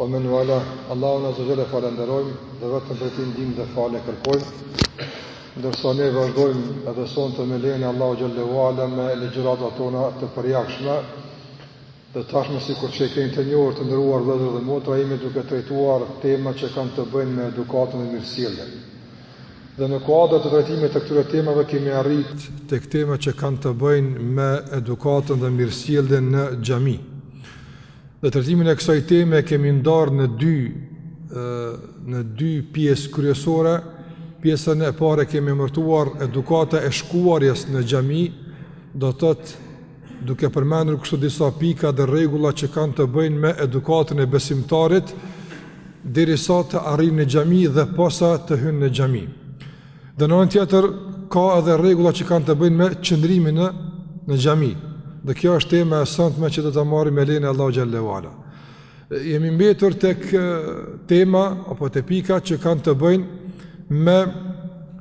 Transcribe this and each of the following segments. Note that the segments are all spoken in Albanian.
Wa men wala, Allahun Azza Jalla falenderojmë dhe vetëm prej Tij ndihmë dhe falje kërkojmë. Ndërsa ne vazhdojmë edhe sonte me lejen Allahu Jalla wa ala me ligjëratat tona të përjavshme. Dhe tashmë sikur që kemi të njohur të nderuar vëllezër dhe motra jemi duke trajtuar tema që kanë të bëjnë me edukatën dhe mirësjelljen. Dhe në kuadër të trajtimit të këtyre temave kemi arrit tek tema që kanë të bëjnë me edukatën dhe mirësjelljen në xhami. Dhe trajtimin e kësaj teme kemi ndarë në dy në dy pjesë kryesore. Pjesën e parë kemi emërtuar edukata e shkuarjes në xhami, do të thotë duke përmendur kështu disa pika dhe rregulla që kanë të bëjnë me edukatën e besimtarit derisa të arrijë në xhami dhe posa të hynë në xhami. Dhe në anën tjetër ka edhe rregulla që kanë të bëjnë me qëndrimin në në xhami. Dhe kjo është tema e sontme që do ta marrim me lejen e Allahut xhelle ue ala. Jemi mbetur tek tema apo te pika që kanë të bëjnë me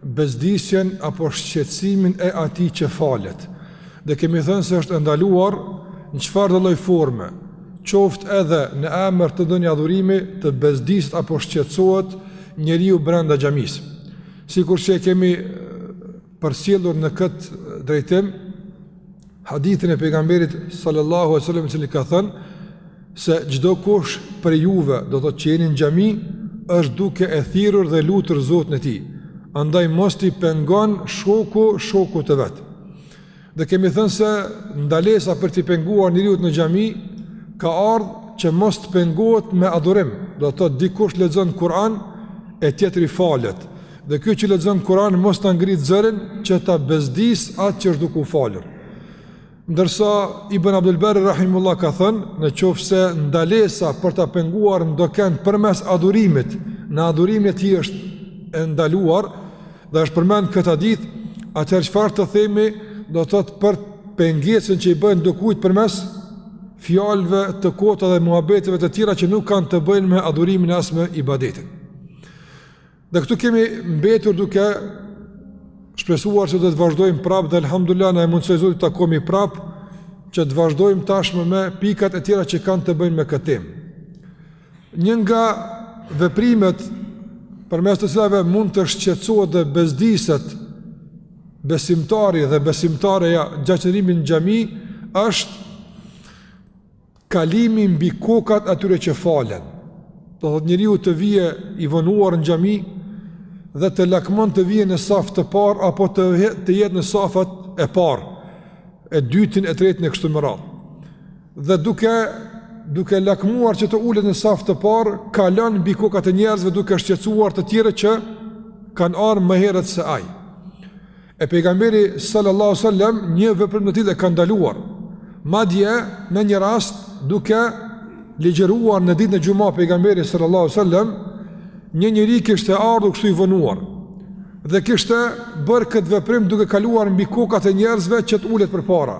bezdisjen apo shqetësimin e atij që falet. Dhe kemi thënë se është e ndaluar në çfarëdo lloj forme, qoftë edhe në emër të ndonjë adhurimi të bezdiset apo shqetësohet njeriu brenda xhamisë. Sikur që kemi përcjellur në këtë drejtim hadithin e pejgamberit sallallahu alaihi wasallam i cili ka thënë se çdokush prej juve do të thotë që jeni në xhami, është duke e thirrur dhe lutur Zotin e tij, andaj mos t'i pengon shoku shokut të vet. Dhe kemi thënë se ndalesa për t'i penguar njeriut në xhami, ka ardhë që mos të pengohet me adhurim, do të thotë dikush lexon Kur'an e tjetri falet. Dhe ky që lexon Kur'an mos ta ngrit zërin që ta bezdisë atë që është duke u falur. Ndërsa Ibn Abdul Barr rahimullah ka thënë, në qoftë se ndalesa për ta penguar ndoken përmes adhurimit, në adhurimin e tij është e ndaluar dhe është përmend në këtë hadith, atëherë çfarë të themi do të thotë për pengesën që i bën dokujt përmes fjalëve të kota dhe muhabeteve të tjera që nuk kanë të bëjnë me adhurimin as me ibadetin. Dhe këtu kemi mbetur duke shpresuar se do të vazhdojmë prapë dhe alhamdulillah na e mundësoi Zoti të takohemi prapë që të vazhdojmë tashmë me pikat e tjera që kanë të bëjnë me këtë temë. Një nga veprimet përmes të cilave mund të shqetësohet dhe bezdiset besimtari dhe besimtarja gjatë qëndrimit në xhami është Kalimi mbi kokat e atyre që falen. Do thotë njeriu të vije i vonuar në xhami dhe të lakmon të vije në saf të parë apo të të jetë në safat e parë, e dytin, e tretin e kështu me radhë. Dhe duke duke lakmuar që të ulet në saf të parë, kalon mbi kokat e njerëzve duke shqetësuar të tjerët që kanë ardhur më herët se ai. E pejgamberi sallallahu alaihi wasallam një veprim të tillë e ka ndaluar. Madje në një rast duke ligjëruar në ditën e xumës pejgamberi sallallahu alaihi wasallam një njeri kishte ardhur kështu i vonuar dhe kishte bërë këtë veprim duke kaluar mbi kokat e njerëzve që të ulet përpara.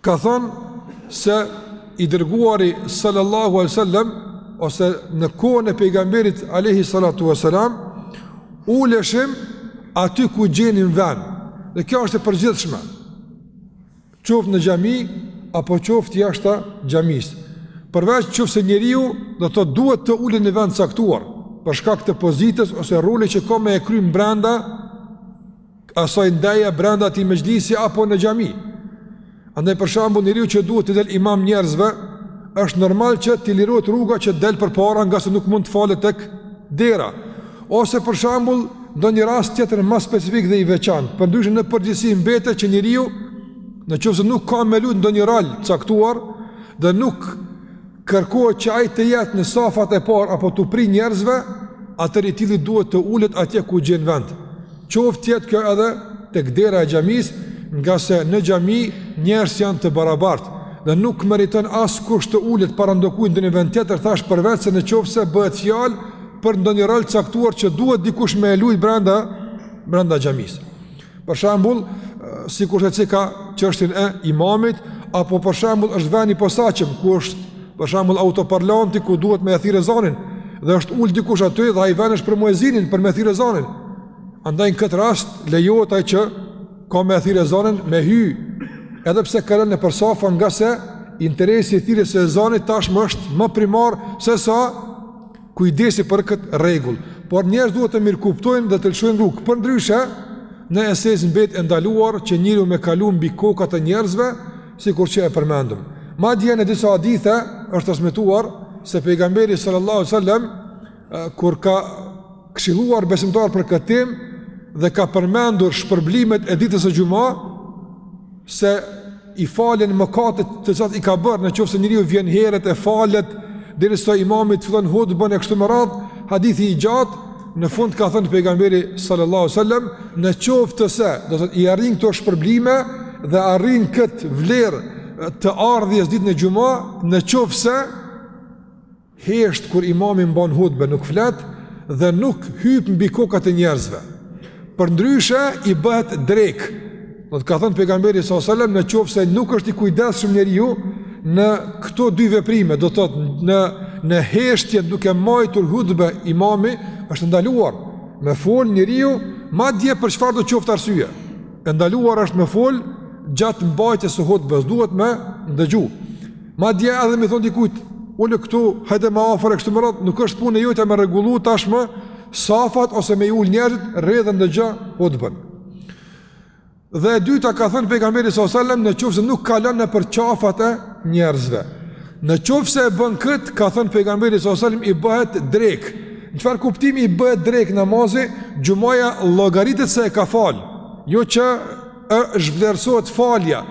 Ka thënë se i dërguari sallallahu alaihi wasallam ose në kohën e pejgamberit alaihi salatu wasalam uleshim aty ku gjenim vend. Dhe kjo është e përgjithshme. Qoftë në xhami apo qoftë jashtë xhamisë. Përveç qoftë se njeriu do të thotë duhet të ulet në vend caktuar për shkak të pozitës ose rolit që ka me e kryer brenda asaj ndeje brenda atij mexhlisi apo në xhami. Andaj për shembull njeriu që duhet t'i del imam njerëzve, është normal që t'i lirohet rruga që del përpara ngase nuk mund të falet tek dera. Ose për shembull ndonjë rast tjetër më specifik dhe i veçantë, përndryshe në përgjithësi mbetet që njeriu në qoftë se nuk ka me lujt ndonjë rol caktuar dhe nuk kërkohet që ai të jetë në safat e parë apo t'u pri njerëzve, atëherë i tilli duhet të ulet atje ku gjen vend. Qoftë të jetë kjo edhe tek dera e xhamisë, ngase në xhami njerëzit janë të barabartë, dhe nuk meriton askush të ulet para ndokujt në ndonjë vend tjetër, thashë përveç se në qoftë se bëhet fjalë për ndonjë rol caktuar që duhet dikush me e lujt brenda, brenda xhamisë. Për shembull, sikurse ka çështjen e imamit apo për shembull është ven i posaçëm ku është për shembull autoparlanti ku duhet me thirrë ezanin dhe është ul dikush aty dhe ai ven është për muezinin për me thirrë ezanin. Andaj në këtë rast lejohet ai që ka me thirrë ezanin me hy edhe pse kalon nëpër safa ngase interesi i thirrjes së ezanit tashmë është më primar sesa kujdesi për këtë rregull, por njerëzit duhet të mirëkuptojnë dhe të lëshojnë rrugë. Përndryshe, në esencë mbet e ndaluar që njeriu me kalu mbi kokat e njerëzve, sikur që e përmendëm. Madje në disa hadithe është transmetuar se pejgamberi sallallahu alaihi wasallam, kur ka këshilluar besimtarët për këtë temë dhe ka përmendur shpërblimet e ditës së xhuma, se i falen mëkatet të cilat i ka bërë në qoftë se njeriu vjen herët e falet derisa imami të fillon hutbën e kështu me radhë, hadithi i gjatë në fund ka thënë pejgamberi sallallahu alajhi wasallam, në qoftë se do të thotë i arrin këto shpërblime dhe arrin këtë vlerë të ardhjes ditën e xhuma, në qoftë se Hesht kur imami mban hutbe nuk flet dhe nuk hyp mbi kokat e njerëzve. Përndryshe i bëhet drekë. Do të ka thënë pejgamberi sallallahu alajhi wasallam në qoftë se nuk është i kujdesshëm njeriu në këto dy veprime, do të thotë në në heshtje duke mbajtur hutbe imami është ndaluar me fol njeriu madje për çfarëdo qoftë arsye. E ndaluar është me fol gjatë mbajtjes së hutbes, duhet me ndëgju. Madje edhe me thonë dikujt, ulu këtu, hajde ma afër e kështu me radhë, nuk është punë e jotja me rregullu tashmë, safat ose me ulë njerëzit, rri edhe ndëgjo hutben. Dhe e dyta ka thënë pejgamberi sallallahu alajhi wasallam në qoftë se nuk kalon nëpër qafat e njerëzve. Në qoftë se e bën këtë, ka thënë pejgamberi sallallahu alajhi wasallam i bëhet drekë. Në çfarë kuptimi i bëhet drekë namazi, xhumaja llogaritet se e ka falë, jo që i zhvlerësohet falja,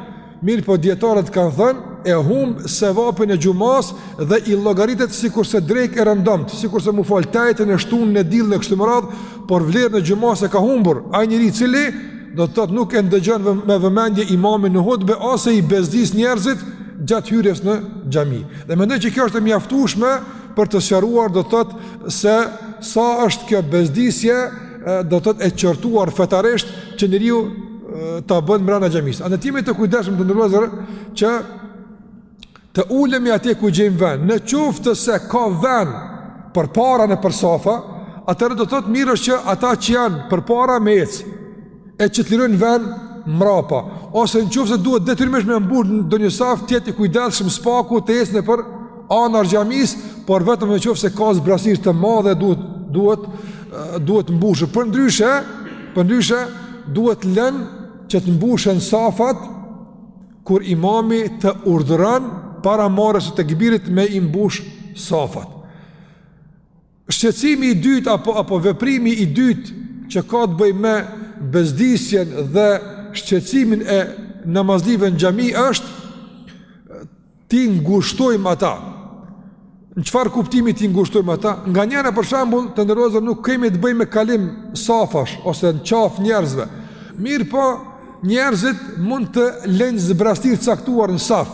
Mirëpo dijetarët kanë thënë, e humb sevapin e xhumasë dhe i llogaritet sikurse drekë e rëndomtë, sikurse me u falë të enjten e shtunën e dielën e kështu me radhë, por vlerën e xhumasë e ka humbur, ai njeri i cili, do të thotë nuk e ndëgjon me vëmendje imamin në hutbe, ose i bezdis njerëzit gjatë hyrjes në xhami. Dhe mendoj që kjo është e mjaftushme për të sqaruar, do të thotë se sa është kjo bezdisje, do të thotë e qortuar fetarisht që njeriu ta bëjë mbrena xhamisë. Andaj të jemi të kujdesshëm të nderuar që të ulemi atje ku gjejmë vend. Në qoftë se ka vend përpara nëpër safa, atëherë do të thotë mirë është që ata që janë përpara me ecë. e që të lirojnë ven mrapa, ose në qoftë se duhet detyrimisht me mbushë ndonjë saf të jetë i kujdesshëm së paku të ecë nëpër anë të xhamisë, por vetëm në qoftë se ka zbrastirë të madhe duhet, duhet, duhet mbushë. Përndryshe,, përndryshe, duhet lënë që të mbushen safat kur imami të urdhëron para marrjes së tekbirit me i mbush safat. Shqetësimi i dytë apo apo veprimi i dytë që ka të bëjë me bezdisjen dhe shqetësimin e namazlive në xhami është t'i ngushtojmë ata. Në çfarë kuptimi t'i ngushtojmë ata? Nganjëherë për shembull, të nderuar nuk kemi të bëjmë me kalim safash ose në qafë njerëzve. Mirëpo, njerëzit mund të lënë zbrastirë të caktuar në saf.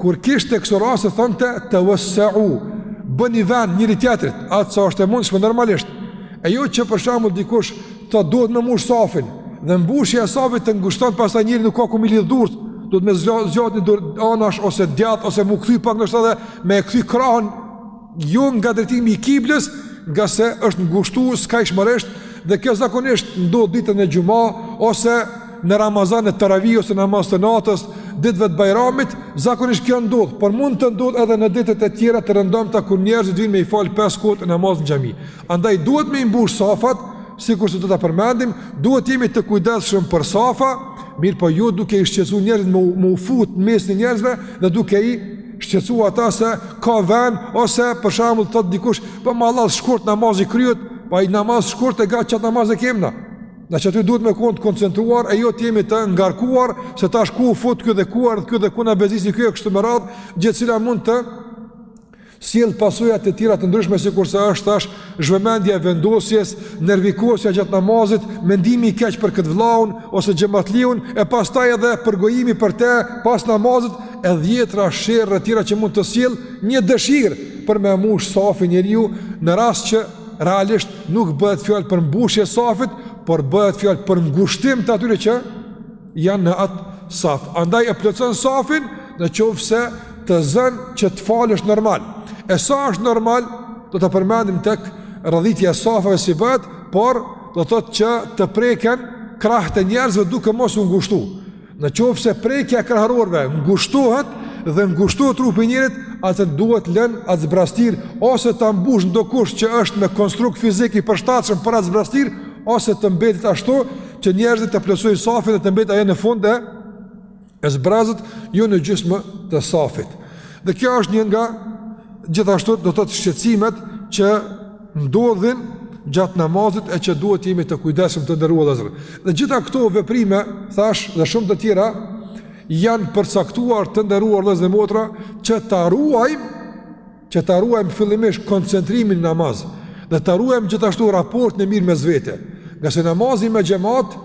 Kur kishte këso rase, thonte tevesseu, bëni vend njëri-tjetrit, aq sa është e mundshme normalisht. E jo që për shembull dikush thotë duhet me mush safin, dhe mbushja e safit të ngushton pastaj njeri nuk ka ku m'i lidh durt, duhet me zgjat një dorë anash ose djathtë ose m'u kthy pak ndoshta edhe me kthy krahën Jo nga drejtimi i kiblës, ngase është ngushtu skajshmërisht, dhe kjo zakonisht ndodh ditën e xhuma, ose në Ramazan e teravi, ose namaz të natës, ditëve të Bajramit, zakonisht kjo ndodh, por mund të ndodhë edhe në ditët e tjera të rëndomta kur njerëzit vijnë me i falë pesë kohët namaz në xhami. Andaj duhet me i mbush safat, sikurse do ta përmendim, duhet t'jemi të kujdesshëm për safa, mirëpo jo duke i shqetësu njerëzit me u fut n'mesin e njerëzve dhe duke i Shqetësu ata se ka vend ose për shembull thotë dikush, po vallah shkurt namazi kryhet, po aj namaz shkurt e gat qat namaz e kemna. Na qaty duhet me kon të koncentruar e jo të jemi të ngarkuar se tash ku u fut ky dhe ku ardh ky dhe ku na bezisi ky kështu me radhë, gjë e cila mund të sjellë pasoja të tjera të ndryshme sikurse është tash Zhvëmendja e vendosjes, nervikosja gjatë namazit, mendimi i keq për këtë vëllaun ose xhematliun e pastaj edhe përgojimi për të pas namazit e dhjetra sherre të tjera që mund të sjellë një dëshirë për me mbush safin njeriu në rast që realisht nuk bëhet fjalë për mbushje të safit, por bëhet fjalë për ngushtim të atyre që janë në atë saf. Andaj e plotëson safin në qoftë se të zën që të falësh normal. E sa është normal, do ta përmendim tek radhitja e safave si bëhet, por do të thotë që të preken krahët e njerëzve duke mos u ngushtu. Në qoftë se prekja e krahërorëve ngushtohet dhe ngushtohet trupi i njerit, atëherë duhet lënë ajo zbrazëtirë ose ta mbush ndokush që është me konstrukt fizik i përshtatshëm për atë zbrazëtirë ose të mbetet ashtu që njerëzit të plotësojnë safin dhe të mbetë ajo në fund e zbrazët jo në gjysmë të safit. Dhe kjo është një nga gjithashtu do të thotë shqetësimet që ndodhin gjatë namazit e që duhet të jemi të kujdesshëm të nderuar vëllezër. Dhe gjitha këto veprime, thashë dhe shumë të tjera janë përcaktuar të nderuar vëllezër dhe motra që ta ruajmë që ta ruajmë fillimisht koncentrimin në namaz dhe ta ruajmë gjithashtu raportin e mirë mes vete. Ngase namazi me xhemat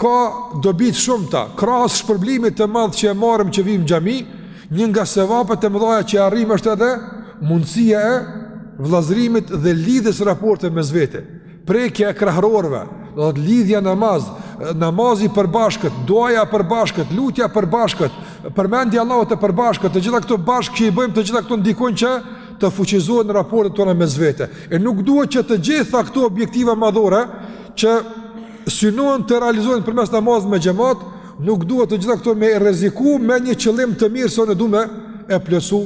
ka dobi të shumta, krahas shpërblimit të madh që e marrim që vijmë xhami, një nga sevapet e mëdha që arrijmë është edhe mundësia e vëllazërimit dhe lidhjes së raporteve mes vete. Prekja e krahërorëve, do të thotë lidhja namaz, namazi i përbashkët, duaja e përbashkët, lutja e përbashkët, përmendja e Allahut e përbashkët, të gjitha këto bashkë që i bëjmë, të gjitha këto ndikojnë që të fuqizohen raportet tona mes vete. E nuk duhet që të gjitha këto objektiva madhore që synohen të realizohen përmes namazit me xhamat, nuk duhet të gjitha këto me i rreziku me një qëllim të mirë se ne duam me e plotsu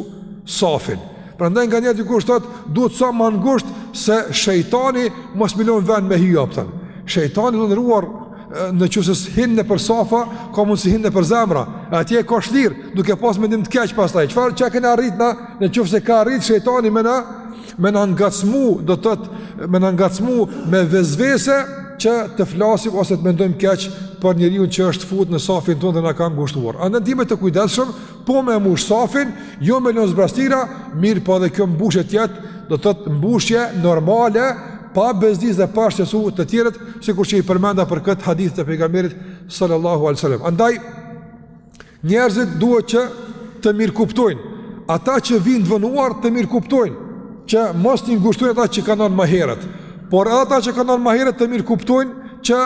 safin. Prandaj nganjëherë dikush thot, duhet sa ma ngusht se shejtani mos me i lon vend me hyjaptën. Shejtani të nderuar në qoftë se s'hin nëpër safa, ka mundësi hin nëpër zemra. Atje e ka shlirë, duke pas mendim të keq pastaj. Çfarë çka kena arrit na? Në qoftë se ka arrit shejtani me na, me na ngacmu, do të thot me na ngacmu me vesvese që të flasim ose të mendojmë keq për njeriun që është fut në safin tonë dhe na ka ngushtuar. Andaj të jemi të kujdesshëm Po me mbush safin, jo me lënë zbrastira, mirëpo edhe kjo mbushje të jetë, do të thotë mbushje normale, pa bezdis dhe pa shqetësu të tjerët, sikur që i përmenda për këtë hadithet e pejgamberit sallallahu alejhi sallam. Andaj, njerëzit duhet që të mirëkuptojnë, ata që vijnë të vonuar të mirëkuptojnë, që mos t'i ngushtojnë ata që kanë kon ma herët, por edhe ata që kanë kon ma herët të mirëkuptojnë që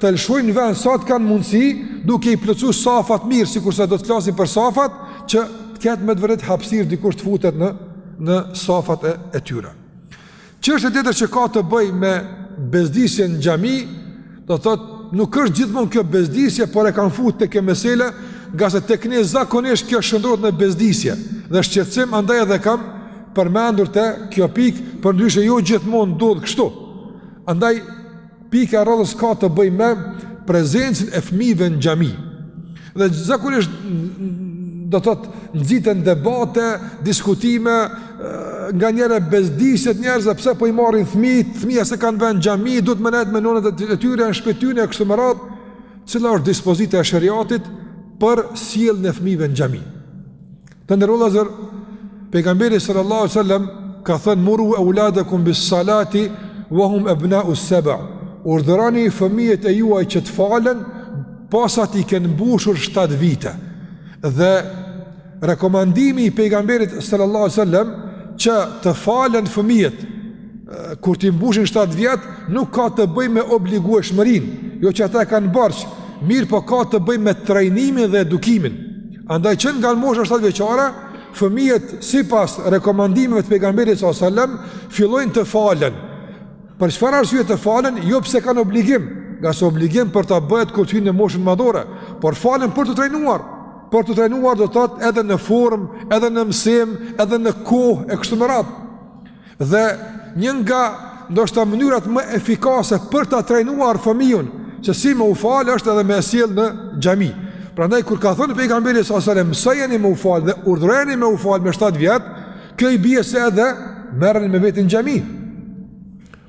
të lëshojnë vend sa të kenë mundësi, duke i plotsu safat mirë, sikurse do të flasim për safat, që të ketë me të vërtetë hapsirë dikush të futet në, në safat e, e tyre. Çështje tjetër që ka të bëjë me bezdisje në xhami, do të thotë, nuk është gjithmonë kjo bezdisje, por e kam futë te kjo mesele, ngase tek ne zakonisht kjo shndërrohet në bezdisje, dhe shqetsim andaj edhe e kam përmendur te kjo pikë, përndryshe jo gjithmonë ndodh kështu. Andaj, Pika e radhës ka të bëjë me prezencën e fëmijëve në xhami. Dhe zakonisht do të thotë nxiten debate, diskutime, nganjëherë bezdiset njerëzve pse po i marrin fëmijët, fëmija s'kanë vend n'xhami, duhet me nejt me nënat e tyre në shpi t'tyne e kështu me radhë, cila është dispozita e sheriatit për sjelljen e fëmijëve në xhami. Të nderuar vëllezër, pejgamberi sallallahu sallam ka thënë muru euladekum bis-salati ve hum ebnau seba. Urdhëroni fëmijët e juaj që të falen, pasi t'i kenë mbushur 7 vite. Dhe rekomandimi i pejgamberit sallallahu sallam që të falen fëmijët kur t'i mbushin 7 vjet nuk ka të bëjë me obligueshmërinë, jo që ata e kanë borxh, mirëpo ka të bëjë me trajnimin dhe edukimin. Andaj që nga mosha 7 vjeçare, fëmijët sipas rekomandimeve të pejgamberit sallallahu sallam, fillojnë të falen. Për çfarë arsye të falen? Jo pse kanë obligim, ngase obligim për ta bëhet kur të hyjnë në moshën madhore, por falen për t'u trajnuar. Për t'u trajnuar do të thotë edhe në formë, edhe në mësim, edhe në kohë e kështu me radhë. Dhe një nga ndoshta mënyrat më efikase për ta trajnuar fëmijën se si me u fal është edhe me e sjell në xhami. Prandaj kur ka thënë pejgamberi salallahu alejhi selam mësojeni me u fal dhe urdhëroni me u fal me 7 vjet, kjo i bie se edhe merrni me veti n'xhami.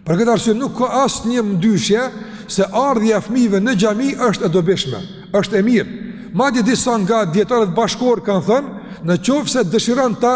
Për këtë arsye nuk ka asnjë mëdyshje se ardhja e fëmijëve në xhami është e dobishme, është e mirë. Madje disa nga dietarët bashkëkohorë kanë thënë, në qoftë se dëshiron ta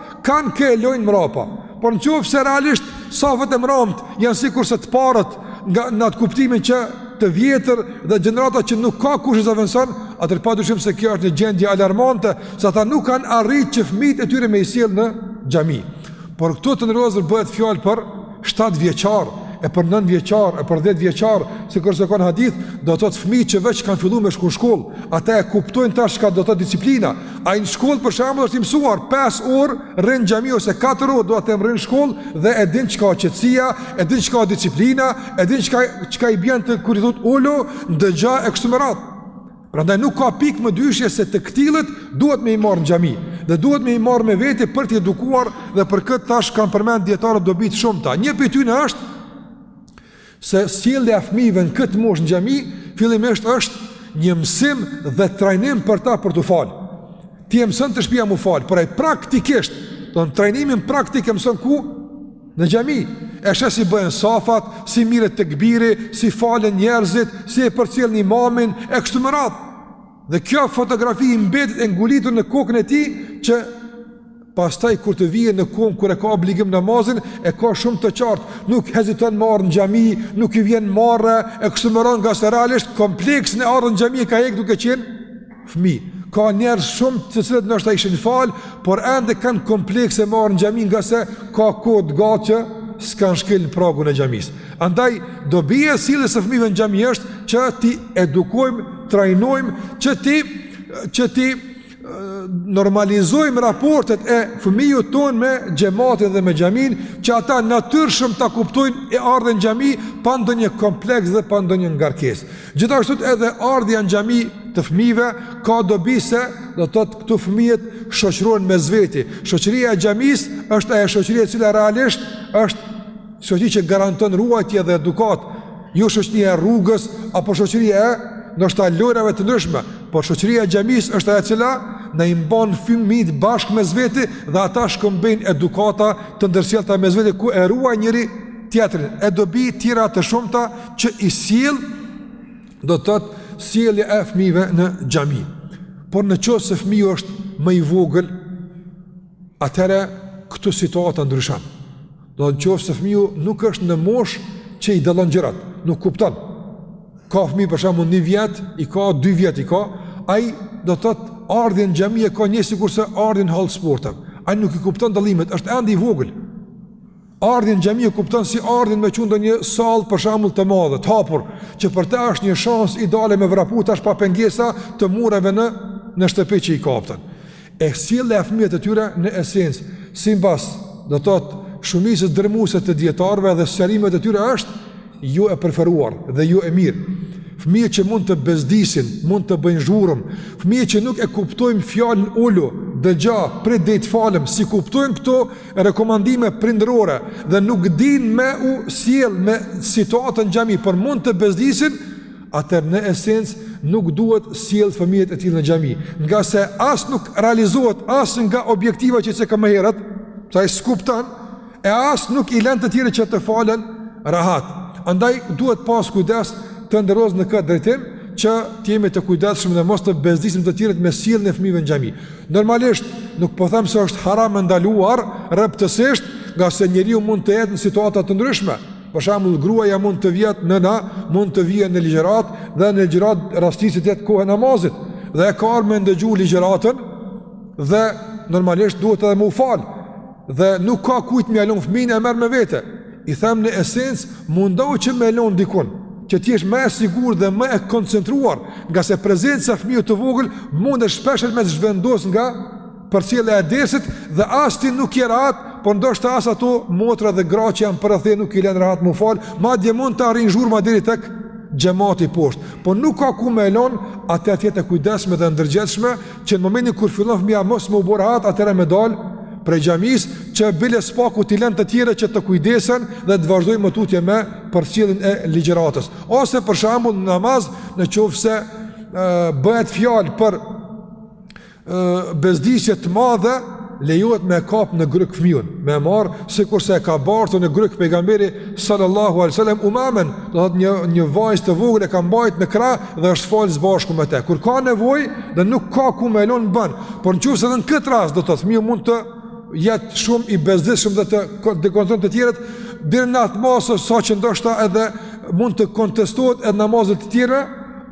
Kan ke lojnë mrapa. Por në qoftë se realisht safet e mramtë janë sikurse të parët në atë kuptimin që të vjetër dhe gjenerata që nuk ka kush i zëvendëson, atëherë pa dyshim se kjo është një gjendje alarmante, se ata nuk kanë arrit që fmijtë e tyre me i sjell në xhami. Por këtu të nderuar bëhet fjallë për 7 vjeçar, e për 9 vjeçar, e për 10 vjeçar, sikurse ka n'hadith, do të thotë fëmijë që veç kanë fillu me shku në shkollë, ata e kuptojnë tash çka do të thotë disiplina, ai në shkollë për shembull është i mësuar 5 orë, rri n'xhami ose 4 orë, dua të them rri n'shkollë, dhe e din çka qetësia, e din çka disiplina, e din çka, çka i bjen të kur i thotë ulu, ndëgjo e kështu me radhë. Prandaj nuk ka pikë mëdyshje se të këtillët duhet me i marrë në xhami dhe duhet me i marrë me veti për t'i edukuar dhe për këtë tash kanë përmend dijetarët dobi të shumta. Një prej tyne është se sjellja e fëmijëve në këtë moshë në xhami fillimisht është një mësim dhe trajnim për ta për t'u falë. Ti e mëson te shpia m'u falë, por ai praktikisht, atë trajnimin praktik e mëson ku? Në xhami e sheh si bëhen safat, si merret tekbiri, si falen njerëzit, si e përcjellin imamin e kështu me radhë. Dhe kjo fotografi i mbetet e ngulitur në kokën e tij që pastaj kur të vijë në kohën kur e ka obligim namazin, e ka shumë të qartë, nuk heziton me ardhë në xhami, nuk i vjen marre e kështu me radhë ngase realisht kompleksin me ardhë në xhami e ka hjekë duke qenë fëmijë. Ka njerëz shumë të cilët ndoshta ishin fal, por ende kanë komplekse me ardh në xhami ngase ka kohë t'gatë që s'kan shkel në pragun e xhamisë. Andaj dobi e sjelljes së fëmijëve në xhami është që t'i edukojmë, trajnojmë që t'i që t'i normalizojmë raportet e fëmijëve tanë me xhematin dhe me xhaminë, që ata natyrshëm ta kuptojnë ardhjen n'xhami, pa ndonjë kompleks dhe pa ndonjë ngarkesë. Gjithashtu edhe ardhja në xhami të fëmijëve ka dobi se do të thotë këtu fëmijët shoqërohen mes veti. Shoqëria e xhamisë është ajo shoqëri e cila realisht është shoqëri që garanton ruajtje dhe edukatë, jo shoqëria e rrugës apo shoqëria e ndoshta lojrave të ndryshme, por shoqëria e xhamisë është ajo e cila na i mban fëmijët bashkë mes veti dhe ata shkëmbejnë edukata të ndërsjellta mes veti ku e ruan njëri tjetrin. E dobi tjera të shumta që i sjell do të thotë sjellja e fëmijëve në xhami. Por në qoftë se fëmiu është më i vogël, atëherë këtu situata ndryshon. Në qoftë se fëmiu nuk është në moshë që i dallon gjërat, nuk kupton. Ka fëmijë për shembull 1 vjet, i ka 2 vjet i ka, ai do të thotë ardhjen xhami e ka një sikurse ardhjen hall sporteve. Ai nuk i kupton dallimet, është ende i vogël. Ardhjen në xhami e kupton si ardhjen në ndonjë sallë për shembull të madhe, të hapur, që për të është një shans ideale me vrapu tash pa pengesa të mureve në në shtëpi që i ka. E sjellja e fëmijëve të tillë në esencë, sipas do të thotë shumicës dërmuese të dijetarëve dhe sqarimeve të tyre është jo e preferuar dhe jo e mirë. Fëmijët që mund të bezdisin, mund të bëjnë zhurëm, fëmijët që nuk e kuptojnë fjalën ulu, dëgjo, prit deri të falem, s'i kuptojnë këto, rekomandime prindërore dhe nuk din me u sjell me situatën xhami por mund të bezdisin atëherë në esencë nuk duhet sjell fëmijët e tillë në xhami nga se as nuk realizohet asnjë objektivë që cekëm më herët se ai s'kupton e as nuk i lën të tjerë që të falen rahat andaj duhet pas kujdes të nderuar në këtë drejtim që të jemi të kujdesshëm dhe mos të bezdisim të tjerët me sjelljen e fëmijëve në xhami Normalisht, nuk po them se është haram e ndaluar rreptësisht, nga se njeriu mund të jetë në situata të ndryshme. Për shembull, gruaja mund të vijë nëna, mund të vijë në ligjëratë dhe në ligjëratë rastis të jetë koha e namazit dhe ajo ka ardhur me ndëgju ligjëratën dhe normalisht duhet edhe me u fal. dhe nuk ka kujt me ia lon fëmijën e merr me vete. E them në esencë, mundohu që me e lon dikun, që të jesh më e sigurt dhe më e koncentruar, nga se prezenca e fëmijës të vogël mundet shpeshherë me të zhvendos nga përcjellja e dersit dhe as ti nuk je rahat, por ndoshta as ato motra dhe gra që janë përreth nuk i lën rahat me u fal, madje mund të arrin zhurma deri tek xhamati poshtë. Po nuk ka ku me e lon atëherë të jetë e kujdesshme dhe e ndërgjegjshme që në momentin kur fillon fëmija mos me u bë rahat, atëherë me dalë prej xhamisë, që bile së paku t'i lën të tjerët që të kujdesen dhe të vazhdojnë më tutje me përcjelljen e ligjëratës. Ose për shembull në namaz në qoftë se bëhet fjalë për bezdisje të madhe, lejohet me kap në gryk fëmijën, me e marr sikurse e ka bartur në gryk pejgamberi sallallahu alaihi wasallam Umamen, do të thotë një një vajzë të vogël e ka mbajt në krah dhe është fal së bashku me të. Kur ka nevojë dhe nuk ka ku me e lon bën, por në qoftë se edhe në këtë rast do të thotë fëmiu mund të jetë shumë i bezdisshëm dhe të dekoncentron të tjerët deri në atë masë sa që ndoshta edhe mund të kontestohet edhe namazet e tjera,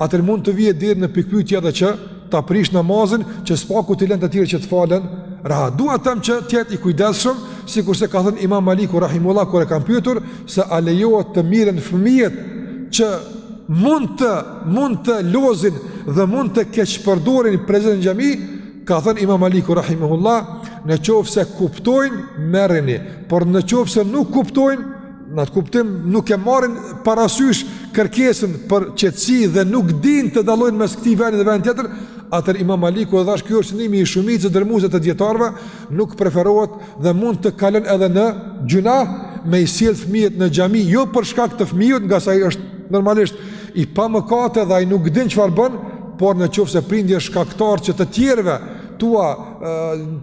Atër mund të vihet deri në pikëpyetje edhe që ta prish namazin që s'po ku t'i lënë të tjerët që të falen rahat, dua të them që të jetë i kujdesshëm, sikurse ka thënë imam Maliku Rahimehullah, kur e kanë pyetur, se a lejohet të merren fëmijët që mund të, mund të lozin dhe mund të keqpërdorin prezencën në xhami, ka thënë imam Maliku Rahimehullah, në qoftë se kuptojnë, merrini, por në qoftë se nuk kuptojnë, Në atë kuptim nuk e marrin parasysh kërkesën për qetësi dhe nuk dinë të dallojnë mes këtij vendi dhe vendit tjetër, atër Imam Maliku e dhe ashtu ky është qëndrimi i shumicës së dërrmuese të dijetarëve, nuk preferohet dhe mund të kalon edhe në gjynah me i sjell fëmijët në xhami, jo për shkak të fëmijës, ngase ai është normalisht i pamëkate dhe ai nuk din çfarë bën, por në qoftë se prindi është shkaktar që të tjerëve t'ua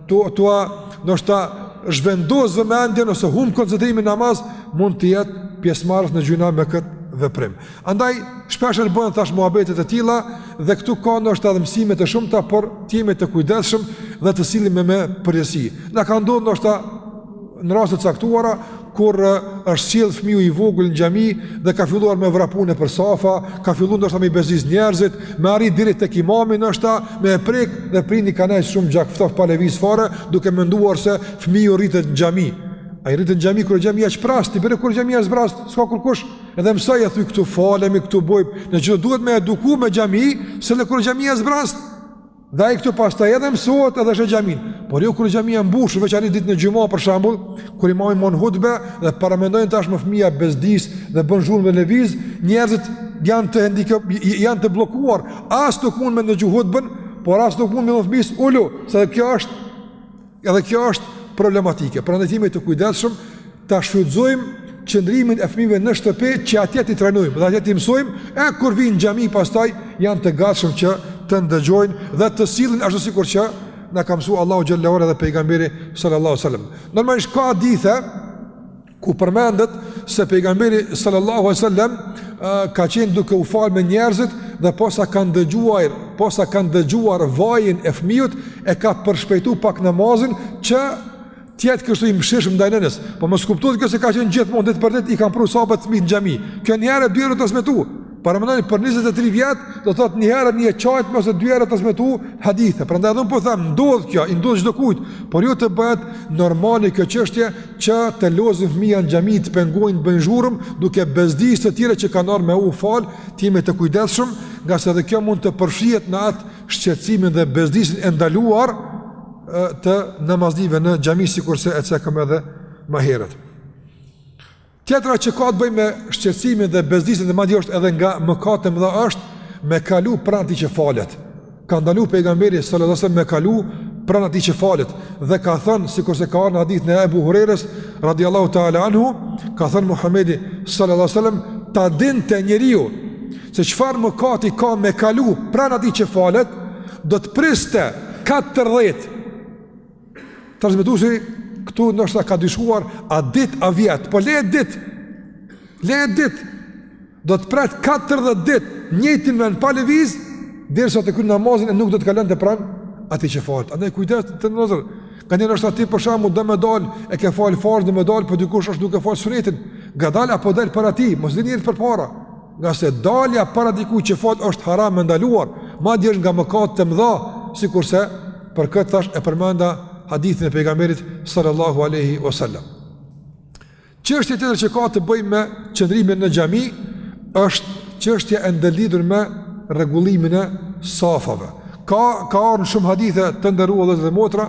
t'ua ndoshta zhvendos vëmendjen ose humb koncentrimin në namaz, mund të jetë pjesëmarrës në gjynah me këtë veprim. Andaj shpeshherë bëhen tash muhabete të tilla dhe këtu ka ndoshta edhe mendime të shumta, por të jemi të kujdesshëm dhe të sillemi me përgjegjësi. Na ka ndodhur ndoshta në raste të caktuara kur është sjell fëmiu i vogël në xhami dhe ka filluar me vrapu nëpër safa, ka filluar ndoshta me i bezdis njerëzit, me arrit deri tek imami ndoshta me e prek dhe prindi ka nejt shumë gjakftoftë pa lëviz fare, duke menduar se fëmiu rritet në xhami. Ai rritet në xhami kur xhamia është zbrazt, ti bjere kur xhamia është zbrazt, s'ka kurkush. Edhe mësoje, thuj këtu falemi, këtu bëjmë, nëse do, duhet me e eduku me xhami, sille kur xhamia është zbrazt. Dhe ai këtu pastaj edhe mësohet edhe e sheh xhaminë. Por jo kur xhamia mbushur veçan ditën e xhuma për shembull, kur imami mban hutbe dhe paramendoni tash me fëmia bezdis dhe bën zhurmë dhe lëviz, njerëzit janë të hendik janë të bllokuar, as nuk mund me ndëgju hutbën, por as nuk mund me i thënë fëmijës ulu, se kjo është Edhe kjo është problematike. Prandaj të jemi të kujdesshëm ta shfrytëzojmë qëndrimin e fëmijëve në shtëpi që atje t'i trajnojmë dhe atje t'i mësojmë, e kur vijnë në xhami pastaj janë të gatshëm që të ndëgjojnë dhe të sillen ashtu sikur që na ka mësuar Allahu xhel-le ue ala dhe pejgamberi sallallahu alaihi wasallam. Normalisht ka hadithe ku përmendet se pejgamberi sallallahu alaihi wasallam ka qenë duke u fal me njerëzit dhe posa ka ndëgjuar, posa ka ndëgjuar vajin e fëmijës, e ka përshpejtuar pak namazin që të jetë kështu i mëshirshëm ndaj nënës. Po mos të kuptohet kjo se ka qenë gjithmonë ditë për ditë i kanë pru sahabët fëmijët në xhami. Kjo një herë a dy herë u transmetu. Paramendoni për 23 vjet, do thotë një herë ndoshta ose dy herë transmetu hadithe. Prandaj edhe un po them, ndodh kjo, i ndodh çdokujt, por jo të bëhet normale kjo çështje që të lozin fëmija në xhami, të pengojnë, të bëjnë zhurmë, duke bezdisë të tjerët që kanë ardh me u falë, të jemi të kujdeshëm, ngase edhe kjo mund të përfshihet në atë shqetësimin dhe bezdisjen e ndaluar të namazlive në xhami, sikurse e cekëm edhe ma herët. Tjetra që ka të bëjë me shqetësimin dhe bezdisjen dhe madje është edhe nga mëkatet e mëdha është me kalu pranë atij që falet. Ka ndalu pejgamberi sallallahu alaihi wasallam me kalu pranë atij që falet dhe ka thënë sikurse ka ardh në hadithin e Ebu Hurerës radhiyallahu ta'ala anhu, ka thënë Muhamedi sallallahu alaihi wasallam ta dinte njeriu se çfarë mëkati ka me kalu pranë atij që falet, do të priste 40 Transmetuesi këtu ndoshta ka dyshuar a ditë a vjet, po le ditë. Le ditë. Do të pret 40 ditë, njëjtin vend pa lëviz, derisa ta kryen namazin e nuk do të kalonte pranë atij që falet. Andaj kujdes të nderuar. Nganjëherë ndoshta ti për shembull do me dal, e ke fal farz do me dal, po dikush është duke fal sunetin. Gadal apo dal para tij, mos dil njeriut përpara. Ngase dalja para dikujt që falet është haram e ndaluar, madje është nga mëkatet e mdha, sikurse për këtë tash e përmenda hadithin e pejgamberit sallallahu aleyhi wasallam. Çështje tjetër që ka të bëjë me qëndrimin në xhami, është çështja e ndërlidhur me rregullimin e safave. Ka, ka ardh në shumë hadithe të nderuar vëllezër dhe motra,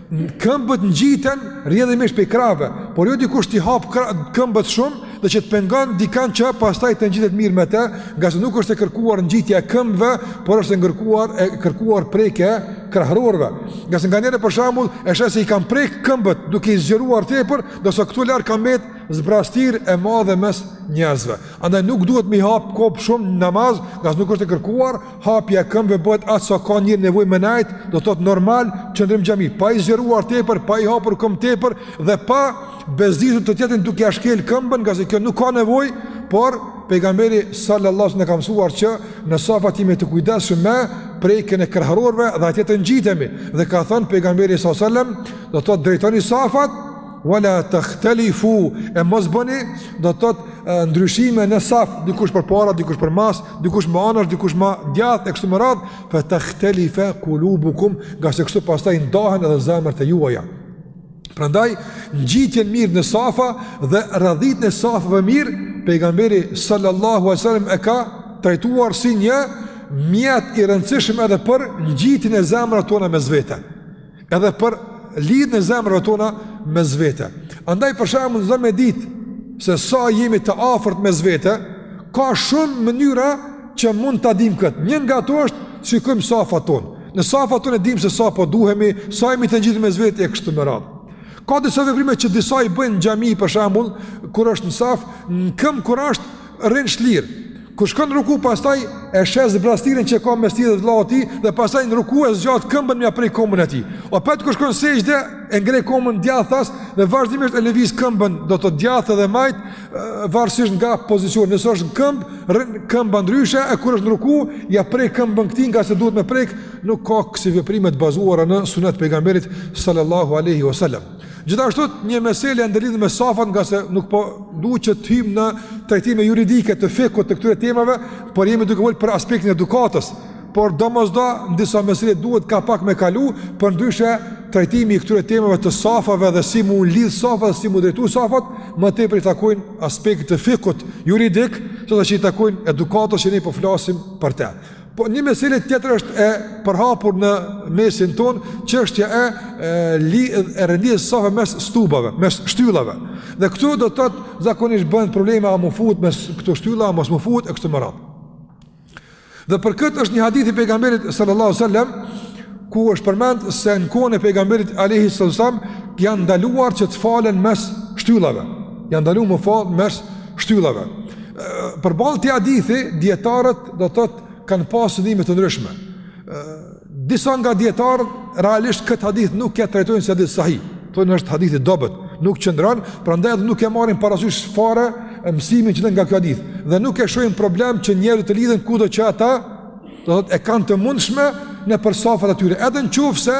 këmbët ngjiten rrjedhimisht prej krahëve, por jo dikush t'i hap këmbët shumë dhe që të pengon dikan që pastaj të ngjitet mirë me të, ngase nuk është e kërkuar ngjitja e këmbëve, por është e ngërkuar e kërkuar prekja e krahërorëve. Ngase nganjëherë për shembull, e sheh se i kanë prek këmbët duke i zgjeruar tepër, ndërsa këtu lart ka mbet zbrazëtirë e madhe mes njerëzve. Andaj nuk duhet m'i hap këmbët shumë në namaz, ngase nuk është e kërkuar, Hapja e këmbëve bëhet aq sa ka njeri nevojë me nejt, do të thotë normal qëndrim në xhami, pa i zgjeruar tepër, pa i hapur këmbët tepër dhe pa bezdisur të tjetrin duke ia shkel këmbën, ngase kjo nuk ka nevojë, por pejgamberi sallallahu alajhi wasallam na ka mësuar që në safa të jemi të kujdesshëm me prekjen e krahërorëve dhe atje të ngjitemi. Dhe ka thënë pejgamberi sallallahu alajhi wasallam, do të thotë drejtoni safat Wala takhtalifu, e mos bëni do të thotë ndryshime në saf, dikush përpara, dikush përmas, dikush më anash, dikush më djathtas e kështu me radhë, fa takhtalifa qulubukum, ngase kështu pastaj ndahen edhe zemrat e juaja. Prandaj ngjitjen mirë në safa dhe radhitjen e safave mirë, pejgamberi sallallahu alaihi wasallam e ka trajtuar si një mjet i rëndësishëm edhe për ngjitjen e zemrave tona mes veten. edhe për lidhjen e zemrave tona mes vete. Andaj për shembull nëse dojmë me ditë se sa jemi të afërt mes vete, ka shumë mënyra që mund ta dimë këtë. Një nga ato është të shikojmë safat tonë. Në safat tonë e dimë se sa po duhemi, sa jemi të ngjitë mes vete e kështu me radhë. Ka disa veprime që disa i bëjnë në xhami për shembull, kur është në saf, në këmbë kur është Rrin shlirë. Kur shkon në ruku pastaj e sheh zbrastirën që ka mes tij dhe vllaut tij dhe pastaj në ruku e zgjat këmbën me ja prek komën e tij. Opet kur shkon sexhde e ngre komën djathtas dhe vazhdimisht e lëviz këmbën do të thotë djathtë edhe majt varësisht nga pozicioni. Nëse është në këmbë, rrin këmba ndryshe e kur është në ruku ja prek këmbën këtij ngase duhet me prek, nuk ka kësi veprime të bazuara në sunet pejgamberit sallallahu alaihi wasallam. Gjithashtu një mesele e ndërlidhë me safat ngase nuk po du që të hymë në trajtime juridike të fikhut të këtyre temave, por jemi duke folë për aspektin e edukatës, por domosdo në disa mesele duhet ka pak me kalu, përndryshe trajtimi i këtyre temave të safave dhe si mu lidhë safat dhe si mu drejtu safat, më tepër i takojnë aspektit të fikhut juridik, sesa që i takojnë edukatës që ne po flasim për te. Po një mesele tjetër është e përhapur në mesin tonë, çështja e, e li e lidhjes së safëve mes stubave, mes shtyllave. Dhe këtu do të thotë zakonisht bëhen probleme a mu fut mes këto shtylla, a mos mu fut e kështu me radhë. Dhe për këtë është një hadith i pejgamberit sallallahu alajhi wasallam ku është përmend se në kohën e pejgamberit alajhi wasallam janë ndaluar që të falen mes shtyllave. Janë ndalu mu fal mes shtyllave. Përballë këtij hadithi dietarët do të thotë kanë pas qëndrime të ndryshme. Ë disa nga dietarët realisht këtë hadith nuk e trajtojnë si hadith sahih. Thonë është hadith i dobët, nuk qëndron, prandaj edhe nuk e marrin parasysh fare mësimin që vjen nga ky hadith dhe nuk e shohin problem që njerëzit të lidhen kudo që ata do thotë e kanë të mundshme nëpër safat e tyre. Edhe në qoftë se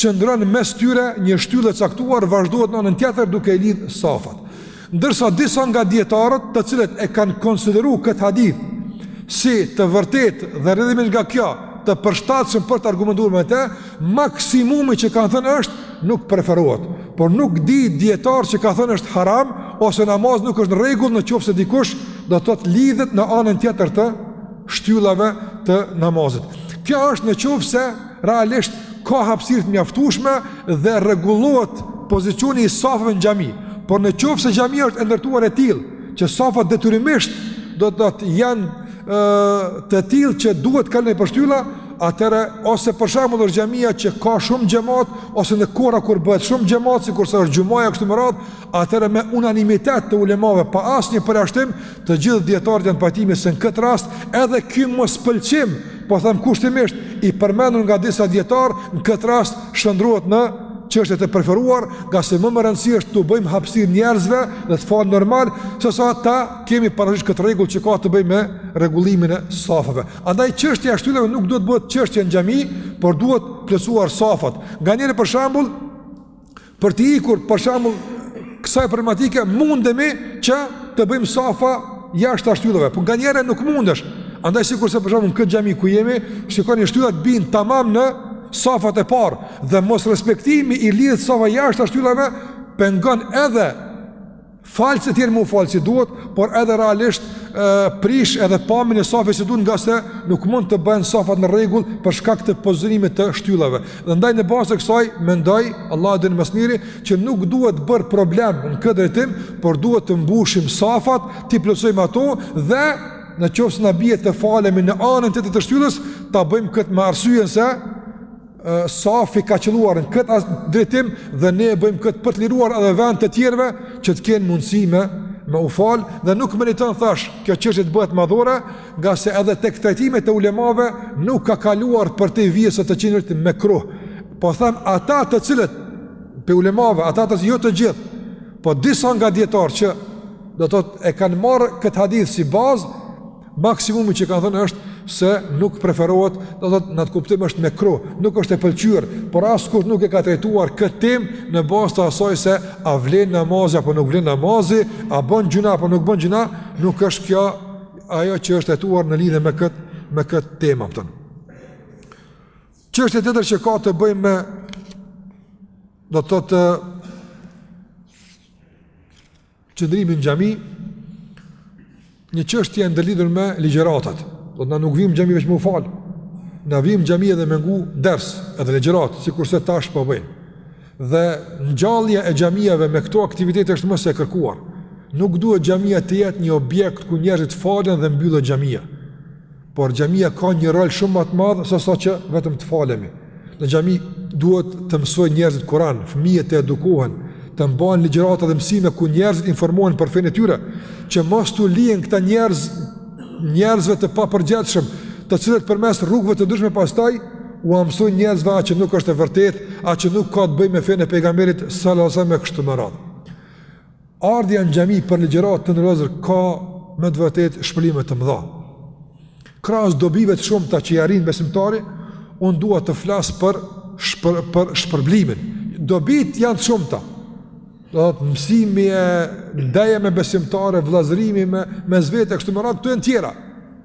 qëndron mes tyre një shtyllë e caktuar, vazhdohet në anën tjetër duke i lidh safat. Ndërsa disa nga dietarët, të cilët e kanë konsideru këtë hadith si të vërtetë dhe rrjedhimisht nga kjo të përshtatshëm për të argumentuar me të, maksimumi që kanë thënë është nuk preferohet. Por nuk di dietar që ka thënë është haram ose namazi nuk është në rregull në qoftë se dikush do të thotë lidhet në anën tjetër të shtyllave të namazit. Kjo është në qoftë se Realisht ka hapësirë të mjaftueshme dhe rregullohet pozicioni i safëve në xhami, por në qoftë se xhamia është e ndërtuar e tillë që safat detyrimisht do të thotë janë ë të tillë që duhet kalojnë nëpër shtylla, atëherë ose për shembull është xhamia që ka shumë xhemat ose në koha kur bëhet shumë xhemat sikurse është xhumaja kështu me radh, atëherë me unanimitet të ulemave pa asnjë përjashtim Të gjithë dijetarët janë pajtim se në këtë rast edhe ky mospëlqim, po them kushtimisht, i përmendur nga disa dijetarë, në këtë rast shndërrohet në çështje të preferuar, ngase më me rëndësi është t'u bëjmë hapësirë njerëzve dhe të falen normal, sesa ta kemi parasysh këtë rregull që ka të bëjë me rregullimin e safave. Andaj çështja e shtyllave nuk duhet të bëhet çështje në xhami, por duhet plotësuar safat. Nganjëherë për shembull, Për t'i ikur për shembull kësaj problematike mundemi që të bëjmë safa jashta shtyllave, por nganjëherë nuk mundesh. Andaj sikurse për shembull në këtë xhami ku jemi, shikoni shtyllat bin tamam në safat e parë dhe mosrespektimi i lidhjes safave jashta shtyllave pengon edhe Falësit e tjerë me u falë si duhet, por edhe realisht prish edhe pamjen e safit si duhet ngase nuk mund të bëhen safat në rregull për shkak të pozicionimit të shtyllave. E andaj në bazë të kësaj, mendoj, Allahu e di më së miri, që nuk duhet bërë problem në këtë drejtim, por duhet t'i mbushim safat, t'i plotësojmë ato dhe në qoftë se na bie të falemi në anën tjetër të shtyllës, ta bëjmë këtë me arsyen se Safi ka qëlluar në këtë drejtim dhe ne e bëjmë këtë për t'u liruar edhe vend të tjerëve që të kenë mundësi me, me u falë dhe nuk meriton thashë kjo çështje të bëhet madhore ngase edhe tek trajtimet e ulemave nuk ka kaluar përtej vijës së të qenurit mekruh po them ata të cilët prej ulemave ata të jo të gjithë po disa nga dijetarët që do të e kanë marrë këtë hadith si bazë Maksimumi që kanë thënë është se nuk preferohet, do të thotë në atë kuptim është mekruh, nuk është e pëlqyer, por askush nuk e ka trajtuar këtë temë në bazë të asaj se a vlen namazi apo nuk vlen namazi, a bën gjynah apo nuk bën gjynah, nuk është kjo ajo që është trajtuar në lidhje me këtë me këtë temë apo. Çështja tjetër që ka të bëjë me do të thotë Qëndrimi në xhami një çështje e ndërlidhur me ligjëratat. Do të thotë na nuk vijmë në xhami veç me u fal. Na vijmë në xhami edhe me ngu ders, edhe ligjëratë, sikurse tash po bëjmë. Dhe ngjallja e xhamive me këto aktivitete është më se e kërkuar. Nuk duhet xhamia të jetë një objekt ku njerëzit falen dhe mbyllet xhamia. Por xhamia ka një rol shumë më të madh sesa që vetëm të falemi. Në xhami duhet të mësojnë njerëzit Kur'an, fëmijët të edukohen, të mbahen ligjërata dhe mësime ku njerëzit informohen për fenë e tyre, që mos t'u lihen këta njerëz njerëzve të papërgjegjshëm, të cilët përmes rrugëve të ndryshme pastaj ua mësojnë njerëzve atë që nuk është e vërtetë, atë që nuk ka të bëjë me fenë e pejgamberit sallallahu alajhi wasallam e kështu me radhë. Ardhja në xhami për ligjërat të nderuar ka me të vërtetë shpërblime të mëdha. Krahas dobive të shumta që i arrin besimtari, unë dua të flas për shpër, për shpërblimin. Dobitë janë të shumta. Do të thotë mësimi e ndeja me besimtarë, vëllazërimi me mes vete kështu me radhë e të tjera.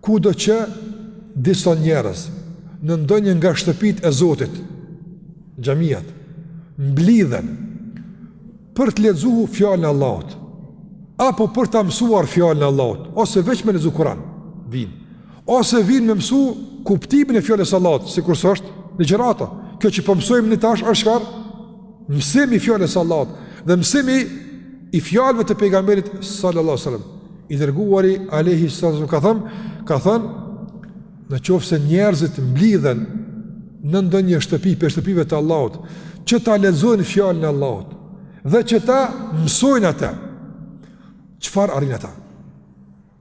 Kudo që disa njerëz, në ndonjë nga shtëpitë e Zotit, xhamiat, mblidhen për të lexu fjalën e Allahut, apo për ta mësuar fjalën e Allahut, ose veç me lexu Kur'an, vijnë. Ose vijnë me mësu kuptimin e fjalës së Allahut, sikurse është ligjërata. Kjo që po mësojmë ne tash është çfarë? Mësimi i fjalës së Allahut dhe mësimi i fjalëve të pejgamberit sallallahu alajhi wasallam. I dërguari alaihi sallam ka thënë, ka thënë në qoftë se njerëzit mblidhen në ndonjë shtëpi, prej shtëpive të Allahut, që ta lexojnë fjalën e Allahut dhe që ta mësojnë atë. Çfarë arrijnë ata?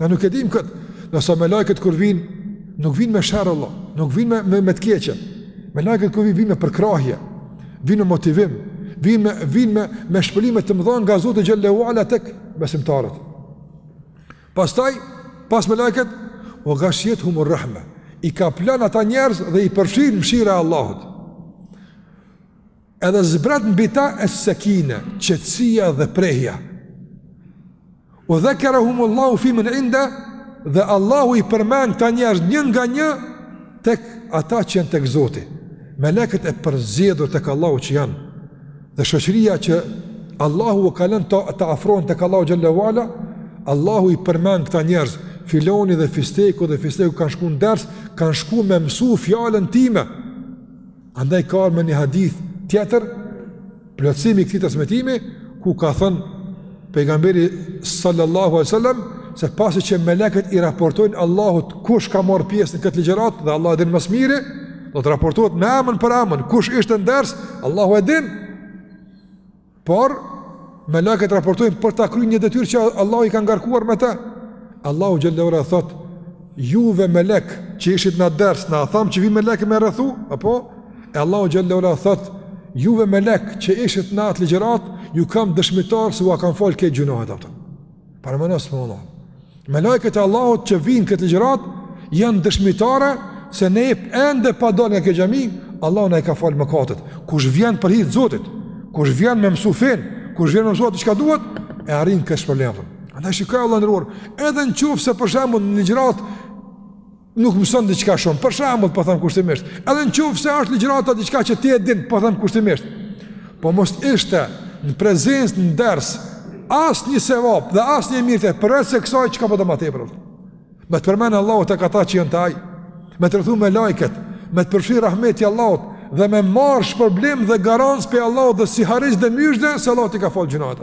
Ne nuk e dimë këtë, ndërsa melaiket kur vijnë, nuk vijnë me sherr Allah, nuk vijnë me, me, me të keqe. Melaiket kur vijnë, vijnë me përkrahje, vijnë me motivim, vijnë me, vijnë me, me shpërblime të mëdha nga Zoti xhelle ue ala tek besimtarët. Pastaj, pas melaikeve, ue gashijethumu rrahme, i kaplon ata njerëz dhe i përfshin mëshira e Allahut. Edhe zbret mbi ta es-sakine, qetësia dhe prehja. Ue dhakarahum Allahu fi men indeh dhe Allahu i përmend këta njerëz një nga një tek ata që janë tek Zoti. Melekët e përzgjedhur tek Allahu që janë dhe shoqëria që Allahu u ka lënë të, të afrohen tek Allahu xhelle ue ala, Allahu i përmend këta njerëz, filani dhe fisteku dhe fisteku kanë shku në ders, kanë shku me mësu fjalën time. Andaj ka ardh në një hadith tjetër plotësimi i këtij transmetimi ku ka thënë pejgamberi sallallahu alaihi wasallam se pasi që melekët i raportojnë Allahut kush ka marrë pjesë në këtë ligjëratë dhe Allahu e din më së miri, domethënë raportohet me emën për emën kush ishte në ders, Allahu e din. Por melekët raportojnë për ta kryer një detyrë që Allahu i ka ngarkuar me të. Allahu xhelle ue ala thotë: "Juve melekë që ishit në ders, na thamë që vijnë melekët me rrethu, apo e Allahu xhelle ue ala thotë: "Juve melekë që ishit në atë ligjëratë, ju kam dëshmitarë se ua kam falë gjynahet atyre." Paramendo subhanAllah. Melaiket e Allahut që vijnë në këtë ligjëratë, janë dëshmitarë se ne e ende pa dalë nga kjo xhami, Allahu na i ka falë mëkatet. Kush vjen për hir të Zotit, kush vjen me mësu fenë, kush vjen me mësu atë çka duhet, e arrin këtë shpërblim. Andaj shiko vëlla i nderuar, edhe në qoftë se për shembull në ligjëratë, nuk mëson diçka shumë. Për shembull, po them kushtimisht, edhe në qoftë se është ligjërata diçka që ti e din, po them kushtimisht. Po mos ishte në prezencë në ders asnjë sevap dhe asnjë mirëte përveç se kësaj çka po don ma tepër. Me të përmend Allahu tek ata që janë te Ai, me të rrethu melaiket, me të përfshi rahmeti i Allahut dhe me marr shpërblim dhe garancë prej Allahut dhe si hariç dhe myzhde se Allahu ti ka fal gjynahet.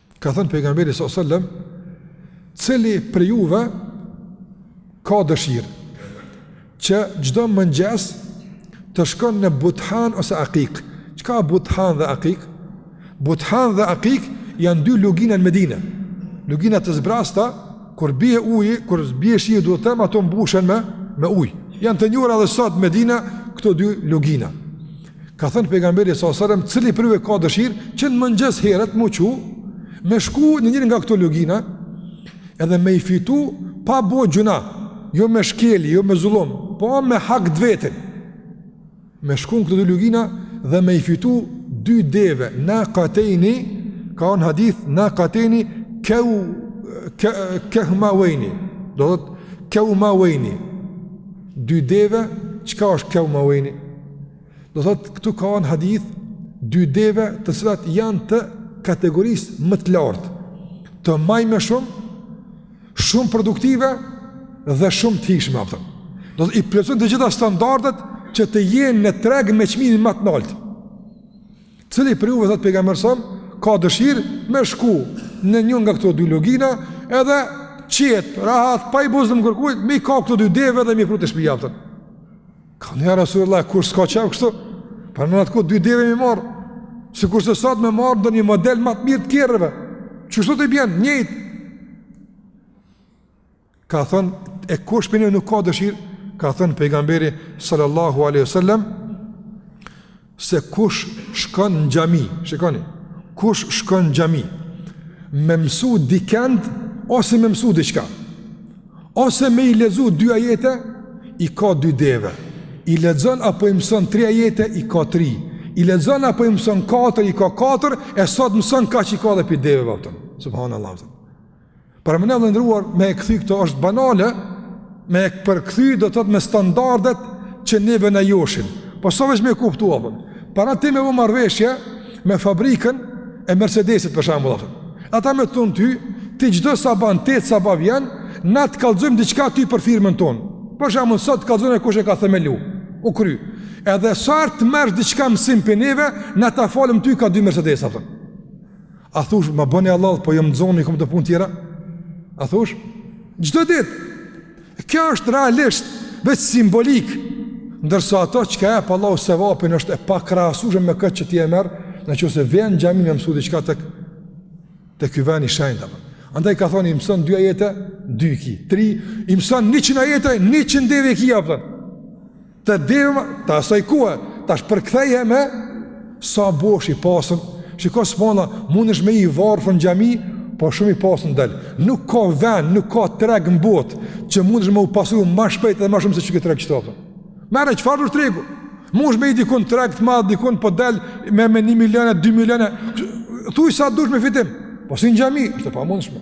Ka thënë pejgamberi sallallahu alajhi wasallam, cili prej juve ka dëshirë që çdo mëngjes të shkon në buthan ose akik. Çka buthan dhe akik? Buthan dhe akik janë dy lugina në Medinë. Lugina të zbrasta, kur bie uji, kur bie shi, do t'thotë ato mbushen me me ujë. Janë të njohura edhe sot në Medinë këto dy lugina. Ka thënë pejgamberi salallahu selem, cili prej juve ka dëshirë që në mëngjes herët m'u çu, me shku në njërin nga këto lugina, edhe me i fitu pa bo gjynah, jo me shkeli, jo me zullum, po me hak të vetin. Me shku në këto dy lugina dhe me i fitu dy deve, nakatejni, ka në hadith, nakatejni, keu, ke, keumavejni, do thotë, keumavejni, dy deve, çka është keumavejni? Do thotë këtu kanë në hadith dy deve të cilat janë të kategorisë më të lartë, të majme shumë, shumë produktive dhe shumë të hijshme, kupton. Do thotë i plotësojnë të gjitha standardet që të jenë në treg me çmimin më të naltë. Cili prej juve, thotë pejgamberi alejhi selam, ka dëshirë me shku në njën nga këto dy lugina edhe qetë, rahat, pa i bo zullum kërkujt, me i kap këto dy deve dhe me i pru te shpija, kupton. Kanë: ja Resulallah, kush s'ka qejf kështu? Pra në atë kohë dy deve me i marrë, sikurse sot me marrë ndonjë model ma të mirë të kerreve, qashtu të bjen, njëjtë. Ka thënë, e kush pi neve nuk ka dëshirë, ka thënë pejgamberi sallallahu aleyhi sallam, se kush shkon në xhami, shikoni, kush shkon në xhami me mësu dikend ose me mësu diçka. Ose me i lexu dy ajete, i ka dy deve. I lexon apo i mëson tri ajete, i ka tri. I lexon apo i mëson katër, i ka katër, e sa t'mëson kaq i ka edhe pi deve kupton. Subhanallahu. Pra, vëlla i nderuar me e kthy këto është banale, me e përkëthy do thotë me standardet që neve na joshin. Po sa veç me kuptu, kupton. Paramendo ti me bo marrëveshje me fabrikën e Mercedesit për shembull, kupton. Ata me të thonë ty, ti çdo sabah në tetë sabah vjen, na të kallxojmë diçka ty për firmën tonë. Për shembull, sot të kallxojmë kush e ka themelu, u kry. Edhe sa herë të merrsh diçka mësim pi neve, na t'i falim ty nga dy Mercedes, kupton. A thosh, ma boni hallall, po jom i zonë, i kom do punë tjera? A thosh, çdo ditë, kjo është realisht, veç simbolike, ndërsa ato çka jep Allahu sevapin është e pakrahasueshme me këtë që ti e merr, në qoftë se vjen n'xhami me mësu diçka te, te ky ven i shenjtë. Andaj ka thonë, i mëson dy ajete, dy ki, tri, i mëson njëqind ajete, njëqind deve i ki, apëtën. Të deve të asaj kohe, tash përktheje me, sa bohesh i pasun, shiko subhanallah, mundesh me hi i varfër në xhami, po shumë i pasun del. Nuk ka ven, nuk ka treg në botë, që mundesh me u pasuru ma shpejt dhe ma shumë se në këtë treg qëtu. Merre çfarëdo tregu. Mundesh me hi dikun treg të madh, dikun po del me, me 1 milione, 2 milione, thuj sa dush me fitim, po si në xhami, është e pamundshme.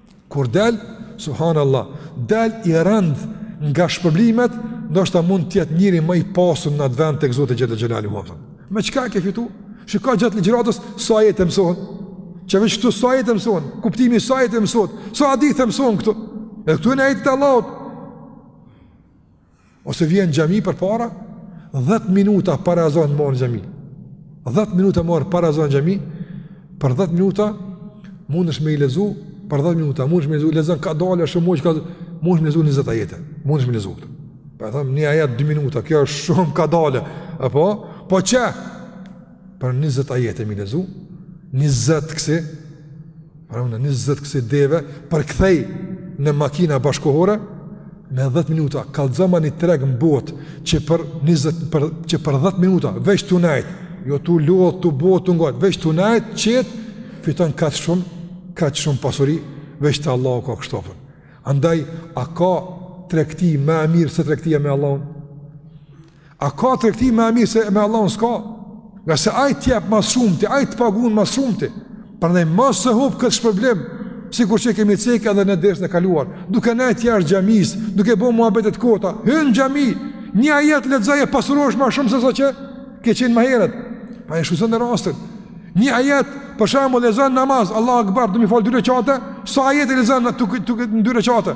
Kur del, subhanallah, del i rënd nga shpërblimet, ndoshta mund të jetë njeri ma i pasur në atë vend tek Zoti xhele xhelaluhu. Me çka ke fitu? Shiko gjatë ligjëratës sa ajete mësohen. Qe veç këtu sa ajete mësohen, kuptimi i sa ajeteve mësohet, sa hadithe mësohen këtu. Edhe këtu ne të Allahut. Ose vjen xhami përpara, 10 minuta para ezan mor n'xhami. 10 minuta mor para ezan n'xhami, për 10 minuta mundesh me i lexu, për 10 minuta mundesh me i lexu, lexon kadalë, shumë mojë, ka... mundesh me lexu 20 ajete, mundesh me lexu. Po e thom, një ajet 2 minuta, kjo është shumë kadalë, apo, po qe. Për 20 ajete me i lexu, 20 kësi, Pra unë 20 kësi deve, përktheji në makina bashkëkohore, me 10 minuta, kallxoma një treg në botë, që për, 20, për, që për 10 minuta, veç tu nejt, jo tu u lodh, tu bajt, tu ngajt, veç tu nejt qetë, fiton kaq shumë, kaq shumë pasuri, veç te Allahu ka kështu ofertë. Andaj, a ka tregti ma e mirë se tregtia me Allahun? A ka tregti më e mirë se me Allahun? S'ka. Ngase ai të jep ma së shumti, ai të pagun ma së shumti. Prandaj mos e hup këtë shpërblim, sikur që kemi cekë edhe në dersin e kaluar. Duke nejt jashtë xhamisë, duke bo muhabete të kota, hyn xhami, një ajet lexoje, pasurohesh më shumë se sa që ke qenë më herët. Po e shfrytëzon rastin. Një ajet, për shembull, lexon namaz, Allahu Akbar, do me i fal dy rekate, sa ajete lexon në tuk tuk dy rekate.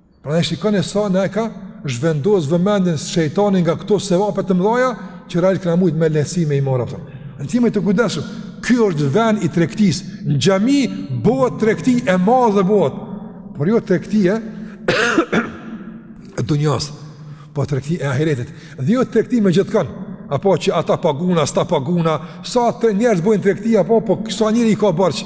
Prandaj shikoni sa na e ka zhvendos vëmendjen shejtani nga këto sevape të mëdhaja që realisht kena mujt me lehtësi me i marrë. Pra të jemi ma të kujdesshëm, ky është ven i tregtisë, në xhami bëhet tregti e madhe bëhet, por jo trekti e e dunjas, po tregti e ahiretit, dhe jo tregti me gjithkan, apo që a ta pagun, a s'ta pagun a, sa njerëz bëjnë tregti, apo po sa njeri i ka borxh,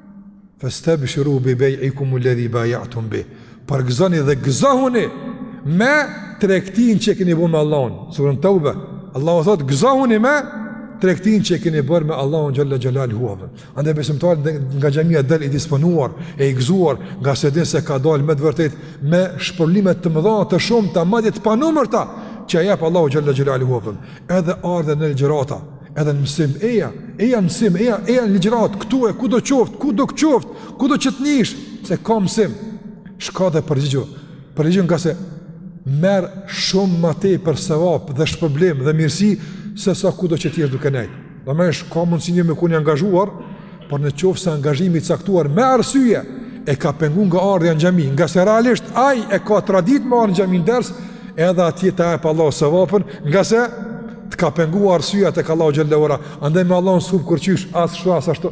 Fastebshiru bi bai'ikum alladhi bay'tum bi. Përgëzoni dhe gëzohuni me tregtinë që e keni bërë me Allahun. Suren Teube. Allahu thotë gëzohuni me tregtinë që e keni bërë me Allahun xhel-le xhelaluhu. Andaj besimtari nga xhamia del i disponuar, e i gëzuar, ngase e din se ka dalë me të vërtetë me shpërblime të mëdha të shumta, madje të panumërta që i jep Allahu xhel-le xhelaluhu. Edhe ardhe në ligjërata, Edhe në mësim, eja, eja në mësim, eja, eja në ligjëratë, këtu e kudo qoftë, kudo qoftë, kudo që të nish, se ka mësim. Shko dhe përgjigju, përgjigju ngase merr shumë ma tepër sevap dhe shpërblim dhe mirësi, sesa kudo që t'jesh duke nejtë. Domethënë ka mundësi njeri me kon i angazhuar, por në qoftë se angazhimi i caktuar me arsye, e ka pengu nga ardhja në xhami, ngase realisht ai e ka traditë me ardhë në xhami në ders, edhe atje ta jep Allahu sevapin, ngase Të ka pengu arsyja tek Allahu xhel-le ue ala, andaj me Allahun s'hup kurqysh, as kshtu, as ashtu.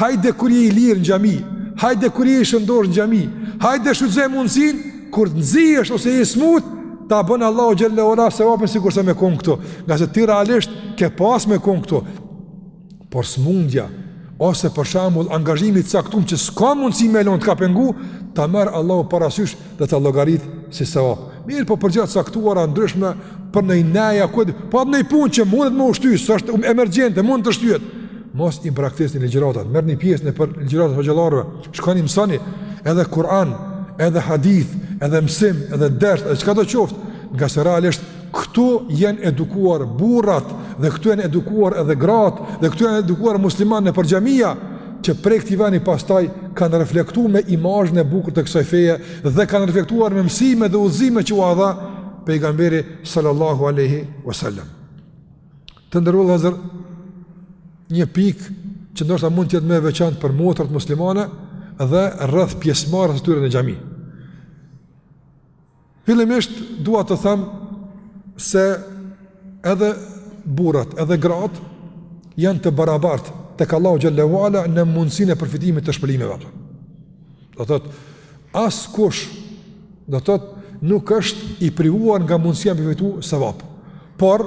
Hajde kur je i lirë në xhami, hajde kur je i shëndoshë në xhami, hajde shfrytëzoje mundësinë, kur t'nxihesh ose je i smut, ta bën Allahu xhel-le ue ala sevapin sikurse me konë këtu, ngase ti realisht ke pas me konë këtu. Por smundja ose për shembull angazhimi i caktuar që s'ka mundësi me e lënë të ka pengu, ta merr Allahu parasysh dhe ta llogarit si sevap. Mirëpo për gjana t'caktuara t'ndryshme, për noj neja ku po noj punë që munet me u shty, s'është emergjente, mund të shtyhet. Mos i braktisni ligjëratat, merrni pjesë nëpër ligjëratat e hoxhallarëve, shkoni mësoni edhe Kur'an, edhe hadith, edhe mësim, edhe ders, edhe çka do të qoftë, ngase realisht Këtu janë edukuar burrat dhe këtu janë edukuar edhe gratë dhe këtu janë edukuar muslimanët nëpër xhamia që prej këtij veni pastaj kanë reflektuar me imazhin e bukur të kësaj feje dhe kanë reflektuar me mësime dhe udhëzime që ua dha pejgamberi sallallahu alaihi wasallam. Të nderuar vëllezër, një pikë që ndoshta mund të jetë më e veçantë për motrat muslimane dhe rreth pjesëmarrjes së tyre në xhami. Fillimisht dua të them se edhe burrat, edhe gratë janë të barabartë tek Allahu xhel-le ue ala në mundësinë e përfitimit të shpërblimeve. Do të thotë askush do të thotë nuk është i privuar nga mundësia me fitu sevap. Por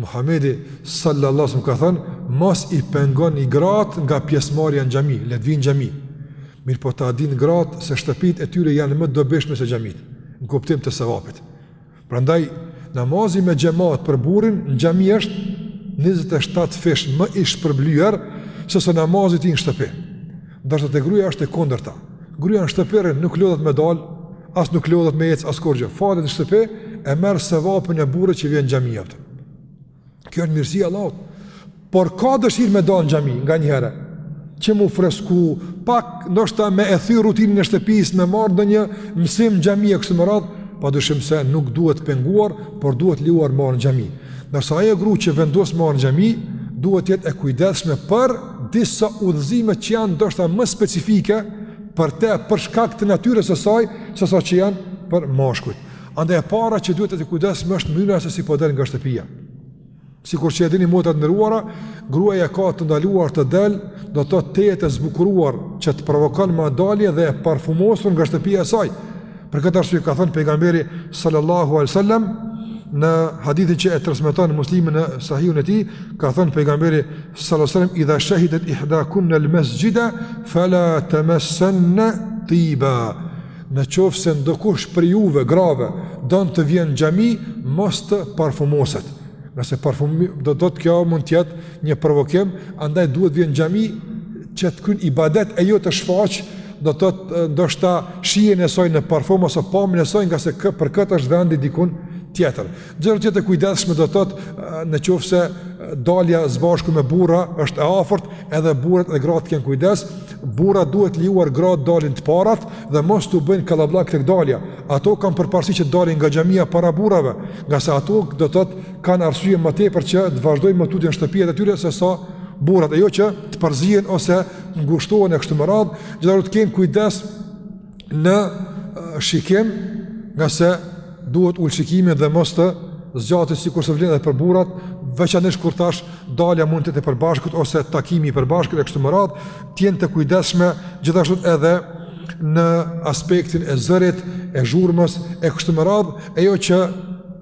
Muhamedi sallallahu alaihi wasallam ka thënë, mos i pengoni gratë nga pjesëmarrja në xhami, le të vinë në xhami. Mirëpo ta dinë gratë se shtëpitë e tyre janë më të dobishme se xhamitë, në kuptim të sevapit. Prandaj namazi me xhemat për burrin në xhami është 27 fish më i shpërblyer sesa namazi i tij në shtëpi. Ndërsa te gruaja është e kundërta. Gruaja në shtëpi nuk lodhet me dal as nuk lodhet me ecë as kurgjë, falet në shtëpi, e merr sevapin e burrit që vjen xhami jepet. Kjo është mirësi e Allahut. Por ka dëshirë me dalë në xhami, nganjëherë, që m'u fresku, pak ndoshta me e thy rutinën e shtëpisë, me marrë ndonjë mësim xhami e kështu me radhë, pa dyshim se nuk duhet penguar, por duhet lejuar m'ardh në xhami. Ndërsa ajo gru që vendos m'ardh në xhami, duhet të jetë e kujdesshme për disa udhëzime që janë ndoshta më specifike, për te për shkak të natyrës së saj, sesa që janë për mashkujt. Andaj e para që duhet të jetë e kujdesshme është mënyra se si po del nga shtëpia. Sikur që e dini motrat e nderuara, gruaja e ka të ndaluar të del, do të thotë tejet e zbukuruar që të provokon me dalje dhe e parfumosur nga shtëpia e saj. Për këtë arsye ka thënë pejgamberi sallallahu alaihi wasallam në hadithin që e transmeton Muslimi në Sahihun e tij, ka thënë pejgamberi sallallahu alaihi wasallam idha shahidat ihdakunna al masjida fala tamassanna tiba. Në qoftë se ndokush prej juve grave don të vjen në xhami, mos të parfumoset. Nëse parfumi do të thotë kjo mund të jetë një provokim, andaj duhet të vjen në xhami që të kryen ibadet e jo të shfaqë do të thotë ndoshta shijen e saj në parfum ose pamjen e saj ngase për këtë është vendi dikun tjetër. Gjëra tjetër, të kujdesshme do të thotë në qoftë se dalja së bashku me burra është e afërt, edhe burrat dhe gratë të kenë kujdes, burrat duhet lejuar gratë dalin të parat dhe mos t'u bëjnë kallabllak tek dalja. Ato kanë përparësi që dalin nga xhamia para burrave, ngase ato do të thotë kanë arsye më tepër që të vazhdojnë më tutje në shtëpitë e tyre sesa burrat, e jo që të përzihen ose ngushtohen e kështu me radhë, gjithashtu të kenë kujdes në shikim, ngase duhet ul shikimin dhe mos të zgjatin sikurse vlen edhe për burrat, veçanërisht kur thashë dalja mund të jetë e përbashkët ose takimi i përbashkët e kështu me radhë, të jenë të kujdesshme gjithashtu edhe në aspektin e zërit, e zhurmës, e kështu me radhë, e jo që,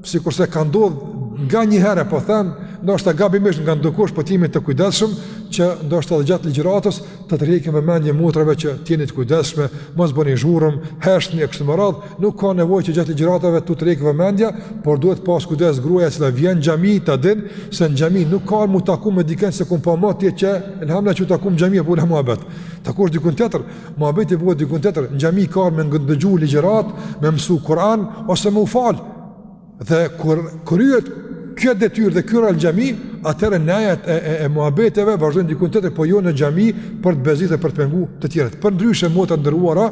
sikurse ka ndodhë nganjëherë, po them, ndoshta gabimisht nga ndokush por të jemi të kujdesshëm, që ndoshta edhe gjatë ligjëratës, t'u tërheqim vëmendje motrave që të jeni të kujdesshme, mos bëni zhurmë, heshtni e kështu me radhë, nuk ka nevojë që gjatë ligjëratave t'u tërhiqet vëmendja, por duhet pas kujdes gruja që vjen xhami ta din, se në xhami nuk ka m'u taku me dikën s'e ke pa moti e që, elhamda që u takum xhami e bon muhabet, takohesh dikun tjetër, muhabeti bëhet dikun tjetër, në xhami ka me ndëgju ligjëratë, me mësu Kur'an ose me u fal. Dhe kur kryhet kjo detyrë dhe ky rol në xhami, atëherë nejet e, e, e muhabeteve vazhdojnë dikun tjetër, po jo në xhami për të bezdis e për të pengu të tjerët. Përndryshe motra të nderuara,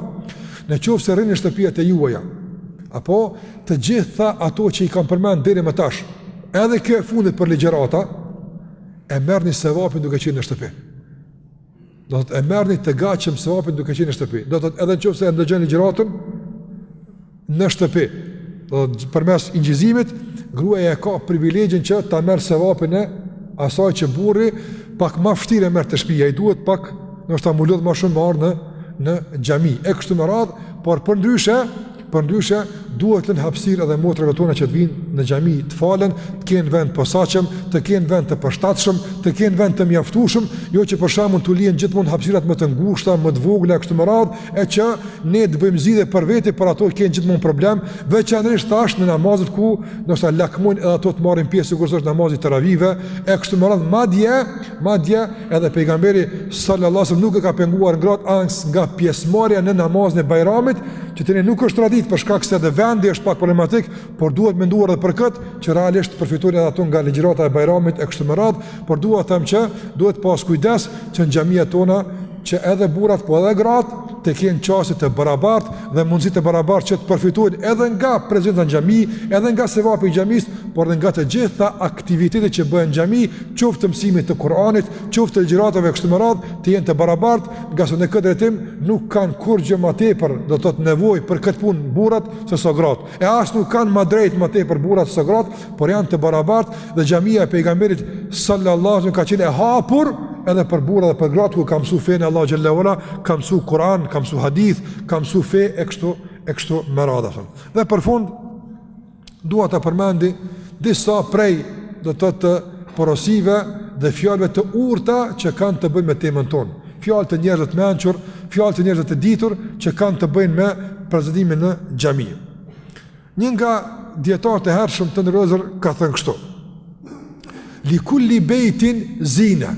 në qoftë se rrini n'shtëpiat e juaja, apo të gjitha ato që i kam përmend deri më tash, edhe kjo e fundit për ligjërata, e merrni sevapin duke qenë në shtëpi. Do ta merrni të gatshëm sevapin duke qenë në shtëpi. Do thotë edhe në qoftë se ndëgjoni ligjëratën në shtëpi, do thotë përmes inçizimit, gruaja e ka privilegjin që ta merr sevapin e asaj që burri pak ma vështirë e merr te shpia, i duhet pak, ndoshta m'u lodh ma shumë me ardh në xhami. E kështu me radhë, por përndryshe Përndryshe, duhet lënë hapësirë edhe motrave tona që të vijnë në xhami të falen, të kenë vend të posaçëm, të kenë vend të përshtatshëm, të kenë vend të mjaftueshëm, jo që për shembull t'u lihen gjithmonë hapësirat më të ngushta, më të vogla kështu me radhë, e që ne të bëjmë zgjidhje për vete, por ato kenë gjithmonë problem, veçanërisht tash në namazet ku ndoshta lakmojnë edhe ato të marrin pjesë sikurse është namazi i teravive, e kështu me radhë, madje, madje edhe pejgamberi sallallahu alajhi wasallam nuk i ka penguar gratë as nga pjesëmarrja në namazin e Bajramit, Që tani nuk është traditë për shkak se edhe vendi është pak problematik, por duhet menduar edhe për këtë që realisht të përfitojnë edhe ato nga ligjërata e Bajramit e kështu me radhë, por dua të them që duhet pas kujdes që në xhamitë tona që edhe burrat po edhe gratë të kenë qasje të barabartë dhe mundësi të barabartë që të përfitojnë edhe nga prezenca në xhami, edhe nga sevapi i xhamisë, por edhe nga të gjitha aktivitetet që bëhen në xhami, qoftë të mësimit të Kuranit, qoftë të ligjëratave kështu me radhë, të jenë të barabartë ngase në këtë drejtim nuk kanë kurrgjë ma tepër, do thotë nevojë për këtë punë burrat sesa gratë. E as nuk kanë ma drejt ma tepër burrat sesa gratë, por janë të barabartë dhe xhamia e pejgamberit sallallahu alejhi ve selem ka qenë e hapur edhe për burra edhe për gratë, ku kanë mësu fenë e Allahut xhelle ve ala, kanë mësu Kur'an, kanë mësu Hadith, kanë mësu fenë e kështu, e kështu me radhë. Dhe për fund, Dua të përmendi disa prej do thotë porosive dhe fjalëve të urta që kanë të bëjnë me temën tonë. Fjalë të njerëzve të mençur, fjalë të njerëzve të ditur që kanë të bëjnë me prezantimin në xhami. Një nga dijetarët e hershëm të nderuar ka thënë kështu: Li kulli bejtin zine.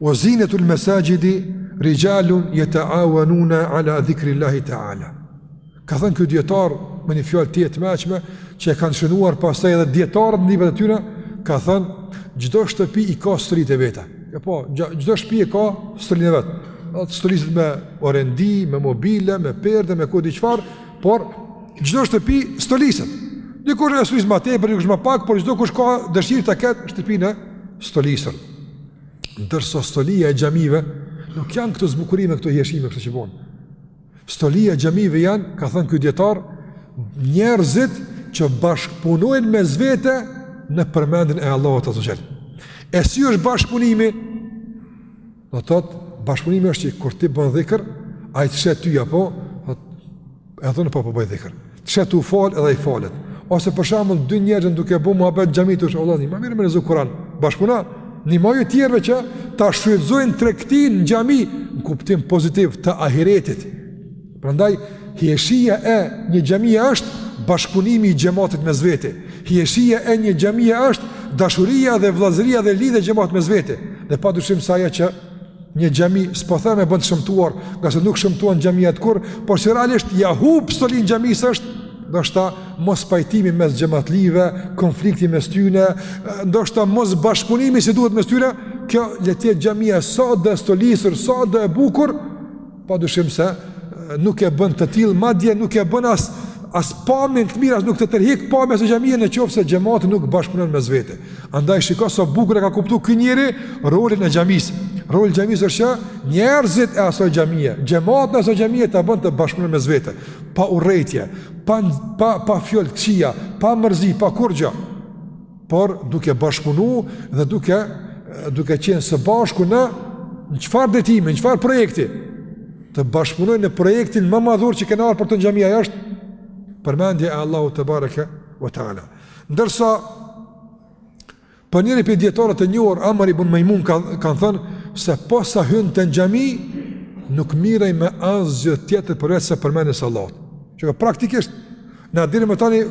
Ue zinetul mesaxhidi, rixhalun jeteawanuna ala dhikri Allahi ta'ala. Ka thënë ky dijetar, me një fjalë tejet të mençme, që e kanë shënuar pastaj edhe dijetarët në librat e tyre, ka thënë, çdo shtëpi i ka stolitë e veta. E po, çdo shtëpi i ka stolitë e veta. Stoliset me orendi, me mobile, me perde, me ku di çfarë, por çdo shtëpi stoliset. Dikush e stolis ma tepër, dikush ma pak, por çdokush ka dëshirë ta ketë shtëpinë e stolisur. Ndërsa stolia e xhamive nuk janë këto zbukurime, këto veshime këto që bën. Stolia e xhamive janë, ka thënë ky dijetar, njerëzit që bashkëpunojnë mes vete në përmendjen e Allahut azze ve xhel. E si është bashkëpunimi? Do thotë, bashkëpunimi është që kur ti bën dhikr, ai të sheh ty apo, E thonë po po bëj dhikr. Sheh tu fal edhe i falet. Ose për shembull dy njerëz duke bo muhabet n'xhami, është Allahu më mirë me lezu Kur'an. Bashkëpuno, ndihmoj të tjerëve që ta shfrytëzojnë tregtin në xhami në kuptim pozitiv të ahiretit. Prandaj hijeshia e një xhamie është bashkëpunimi i xhematit mes veti. Hijeshia e një xhamie është dashuria dhe vëllazëria dhe lidhja e xhematit mes veti. Dhe pa dyshim se ajo që Një xhami s'po them e bën të shëmtuar, ngase nuk shëmtohen xhamiat kurrë, por që realisht ia hup stolinë xhamisë është ndoshta mospajtimi mes xhematlive, konflikti mes tyre, ndoshta mosbashkëpunimi si duhet mes tyre, kjo le të jetë xhamia sado e stolisur, sado e bukur, Pa dyshim se nuk e bën të tillë, madje nuk e bën as as pamjen të mirë, as nuk të tërhek pamja e asoj xhamie në qoftë se xhemati nuk bashkëpunon mes vete. Andaj shiko sa bukur e ka kuptuar ky njeri rolin e xhamisë. Roli i xhamisë është që njerëzit e asoj xhamie, xhemati i asoj xhamie ta bën të bashkëpunon mes vete, pa urrejtje, pa pa pa fjalë të këqija, pa mërzi, pa kurrgja por duke bashkëpunu dhe duke, duke qenë së bashku në në çfarë drejtimi, në çfarë projekti, të bashkëpunojnë në projektin më madhor që kena ardh për te në xhami, ajo, është përmendja e Allahut tebareke ve teala. Ndërsa, për njërin prej dijetarëve të njohur, Amr ibn Majmun kanë thënë, se posa hynte në xhami, nuk merrej me asgjë tjetër përveç se përmendjes së Allahut. Shiko praktikisht, Na deri më tani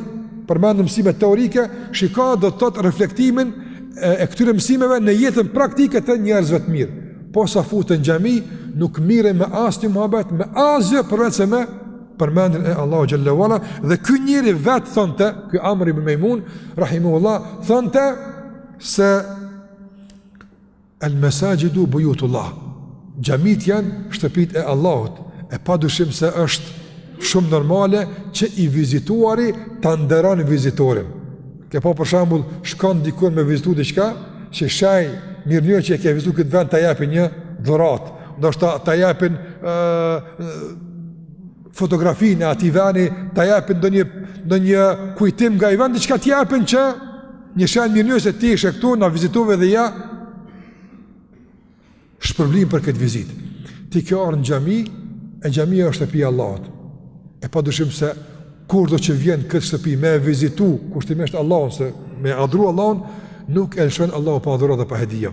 përmendëm mësime teorike, shiko do të thotë reflektimin e, e këtyre mësimeve në jetën praktike të njerëzve të mirë. Posa futej në xhami, nuk merrej me asnjë muhabet, me asgjë përveç se me përmendjen e Allahut xhel-le ue ala dhe ky njeri vet thonte, ky Amr ibn Maimun rahimehullah thonte se El Mesaxhidu Bujutullah, Xhamitë janë shtëpitë e Allahut, e pa dyshim se është shumë normale që i vizituari ta nderon vizitorin. Ke pa për shembull, shkon diku me vizitu diçka, si shenj mirënjohje që e ke vizitu këtë vend ta japin një dhuratë, ndoshta ta japin uh, fotografinë e atij veni, ta japin ndonjë ndonjë kujtim nga ai vend, diçka t'i japin si një shenj mirënjohje se ti ishe këtu na vizitove dhe ja shpërblim për këtë vizitë. Ti ke ardhur në xhami, e xhamia është shtëpi e Allahut. E pa dyshim se kurdo që vjen këtë shtëpi me vizitu kushtimisht Allahun se me adhuru Allahun, nuk e lëshon Allahu pa dhuratë dhe pa hedije.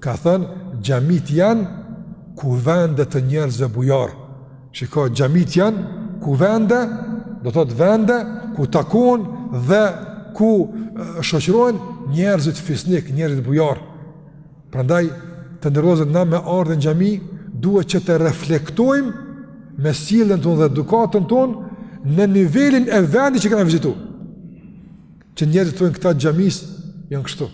Ka thënë, xhamitë janë kuvende të njerëzve bujarë. Shiko, xhamitë janë kuvende, do të thotë vende ku takohen dhe ku shoqërohen njerëzit fisnik, njerëzit bujar. Prandaj të nderuar vllazën me ardhjen n'xhami, duhet që të reflektojmë me sjelljen tonë dhe edukatën tonë në nivelin e vendit që kemi vizituar. Që njerëzit thonë këta të xhamisë janë kështu.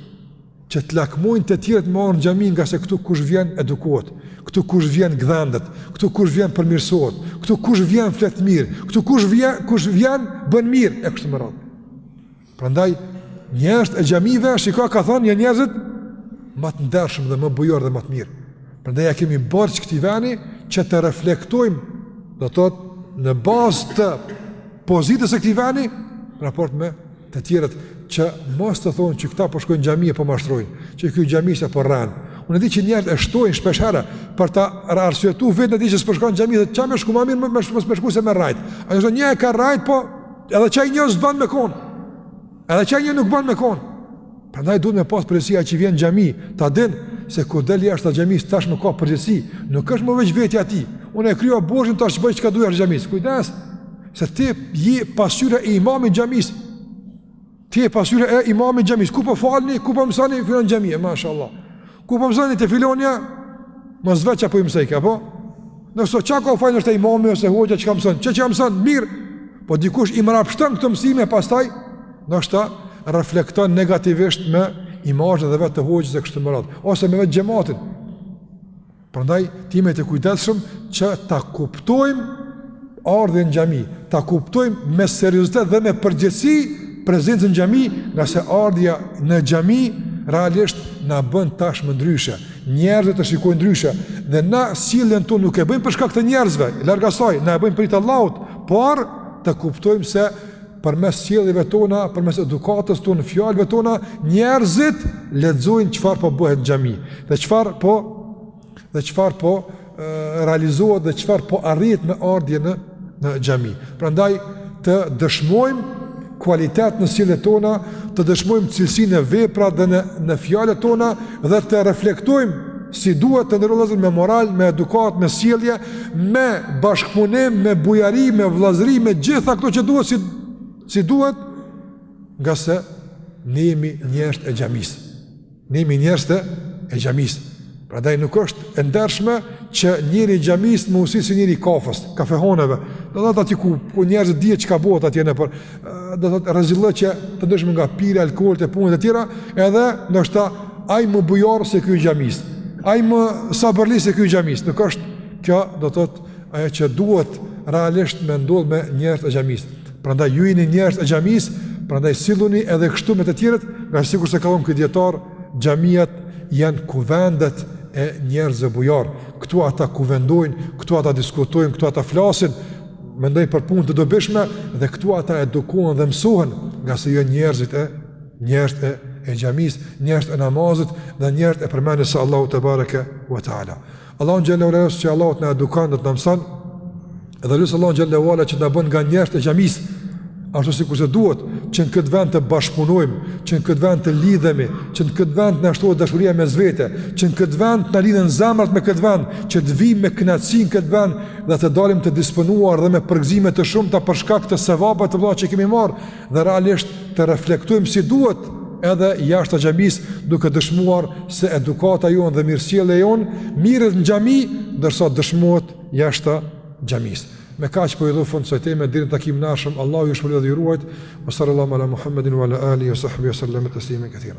Që të lakmojnë të tjerët me ardh në xhami nga se këtu kush vjen edukohet, këtu kush vjen gdhendet, këtu kush vjen përmirësohet, këtu kush vjen flet mirë, këtu kush vjen kush vjen bën mirë e kështu me radhë. Prandaj njerëzt e xhamive siç ka thonë janë njerëzit ma të ndershëm dhe ma bujar dhe ma të mirë. Prandaj ja kemi borxh këtij veni që të reflektojmë, do të thotë, në bazë të pozitës së këtij veni raport me të tjerët që mos të thonë që këta po shkojnë në xhami e po mashtrojnë, që ky i xhamisë po rren. Unë di që njerëzit e shtojnë shpesh herë për ta arsyetu veten e di që s'po shkon në xhami e çka me shku ma mirë mos me shku se me rrejt. Ai është një e ka rrejt po edhe qaj njo s'ban me kon. Edhe qaj një nuk ban me kon. Prandaj duhet me pas përgjegjësi ai që vjen xhami, ta din se kur del jashtë xhamisë tashmë ka përgjegjësi, nuk është më veç vetja e tij. Unë e kreva borxhin tash bëj çka du jasht xhamisë. Kujdes se ti je pasqyra e imamit xhamisë. Ti je pasqyra e imamit xhamisë. Ku po falni, ku po mësoni n'filan xhamia, mashallah. Ku po mësoni te filani? Mos veç ai po i mësojka apo? Në s'osht që ka faj ndoshta imami ose hoxha që ka mësu, që që ka mësu mirë. Po dikush i mrapshton këto mësime pastaj, ndoshta reflekton negativisht me imazhin edhe vetë të hoxhës e kështu me radhë, ose me vetë xhematin. Prandaj t'jemi të kujdesshëm që ta kuptojmë ardhjen në xhami, ta kuptojmë me seriozitet dhe me përgjegjësi prezencën në xhami, nga se ardhja në xhami realisht na bën tashmë ndryshe. Njerëzit të shikojnë ndryshe dhe na sjelljen tonë nuk e bëjmë për shkak të njerëzve, larg asaj, na e bëjmë për hir t'Allahut, por të kuptojmë se përmes sjelljeve tona, përmes edukatës tonë, fjalëve tona, njerëzit lexojnë çfarë po bëhet në xhami dhe çfarë po dhe çfarë po realizohet dhe çfarë po arrihet me ardhje në në xhami. Prandaj të dëshmojmë kualitet në sjelljet tona, të dëshmojmë cilësi në veprat dhe në në fjalët tona dhe të reflektojmë si duhet të nderuar vllazën me moral, me edukatë, me sjellje, me bashkëpunim, me bujari, me vëllazëri, me gjitha këto që duhet si si duhet, nga se ne jemi njerëzt e xhamisë. Ne jemi njerëzit e xhamisë. Prandaj nuk është e ndershme që njeri i xhamisë me u sill si njeri i kafes, kafehoneve. Do thotë aty ku ku njerëzit dihet çka bëhet atje nëpër, do thotë rreziqe të ndryshme nga pirja e alkoolit e punët e tjera, edhe ndoshta ai më bujar se ky i xhamisë. Ai më sabërli se ky i xhamisë. Nuk është kjo do thotë ajo që duhet realisht me ndodh me njerëzit e xhamisë. Prandaj ju jeni njerëzit e xhamisë, prandaj silluni edhe kështu me të tjerët, ngase sikurse ka thënë ky dijetar, xhamiat janë kuvendet e njerëzve bujar. Ktu ata kuvendojnë, ktu ata diskutojnë, ktu ata flasin, mendojnë për punë të dobishme dhe ktu ata edukohen dhe mësohen, ngase janë njerëzit e njerëzit e, e xhamisë, njerëzit e namazit dhe njerëzit e përmendjes së Allahut tebareke ve teala. Allahun xhel-le ve ala që Allahu të na edukon dhe të na mëson. Dhe lus Allahun xhel-le ve ala që të na bën nga njerëzit e xhamis, ashtu sikurse duhet që në këtë vend të bashkëpunojmë, që në këtë vend të lidhemi, që në këtë vend të na shtohet dashuria mes vete, që në këtë vend të na lidhen zemrat me këtë vend, që të vijmë me kënaqësi në këtë vend dhe të dalim të disponuar dhe me përgëzime të shumta për shkak të sevapeve të vëlla që kemi marr. dhe realisht të reflektojmë si duhet edhe jashtë xhamisë duke dëshmuar se edukata jonë dhe mirësjellja jonë merret në xhami ndërsa dëshmohet jashtë xhamisë me kaq po i japim fund kësaj teme deri në takimin e ardhshëm Allahu ju shpërbleftë dhe ju ruajt wa sallallahu ala Muhammedin wa ala alihi wa sahbihi wa sallama tasliman kethira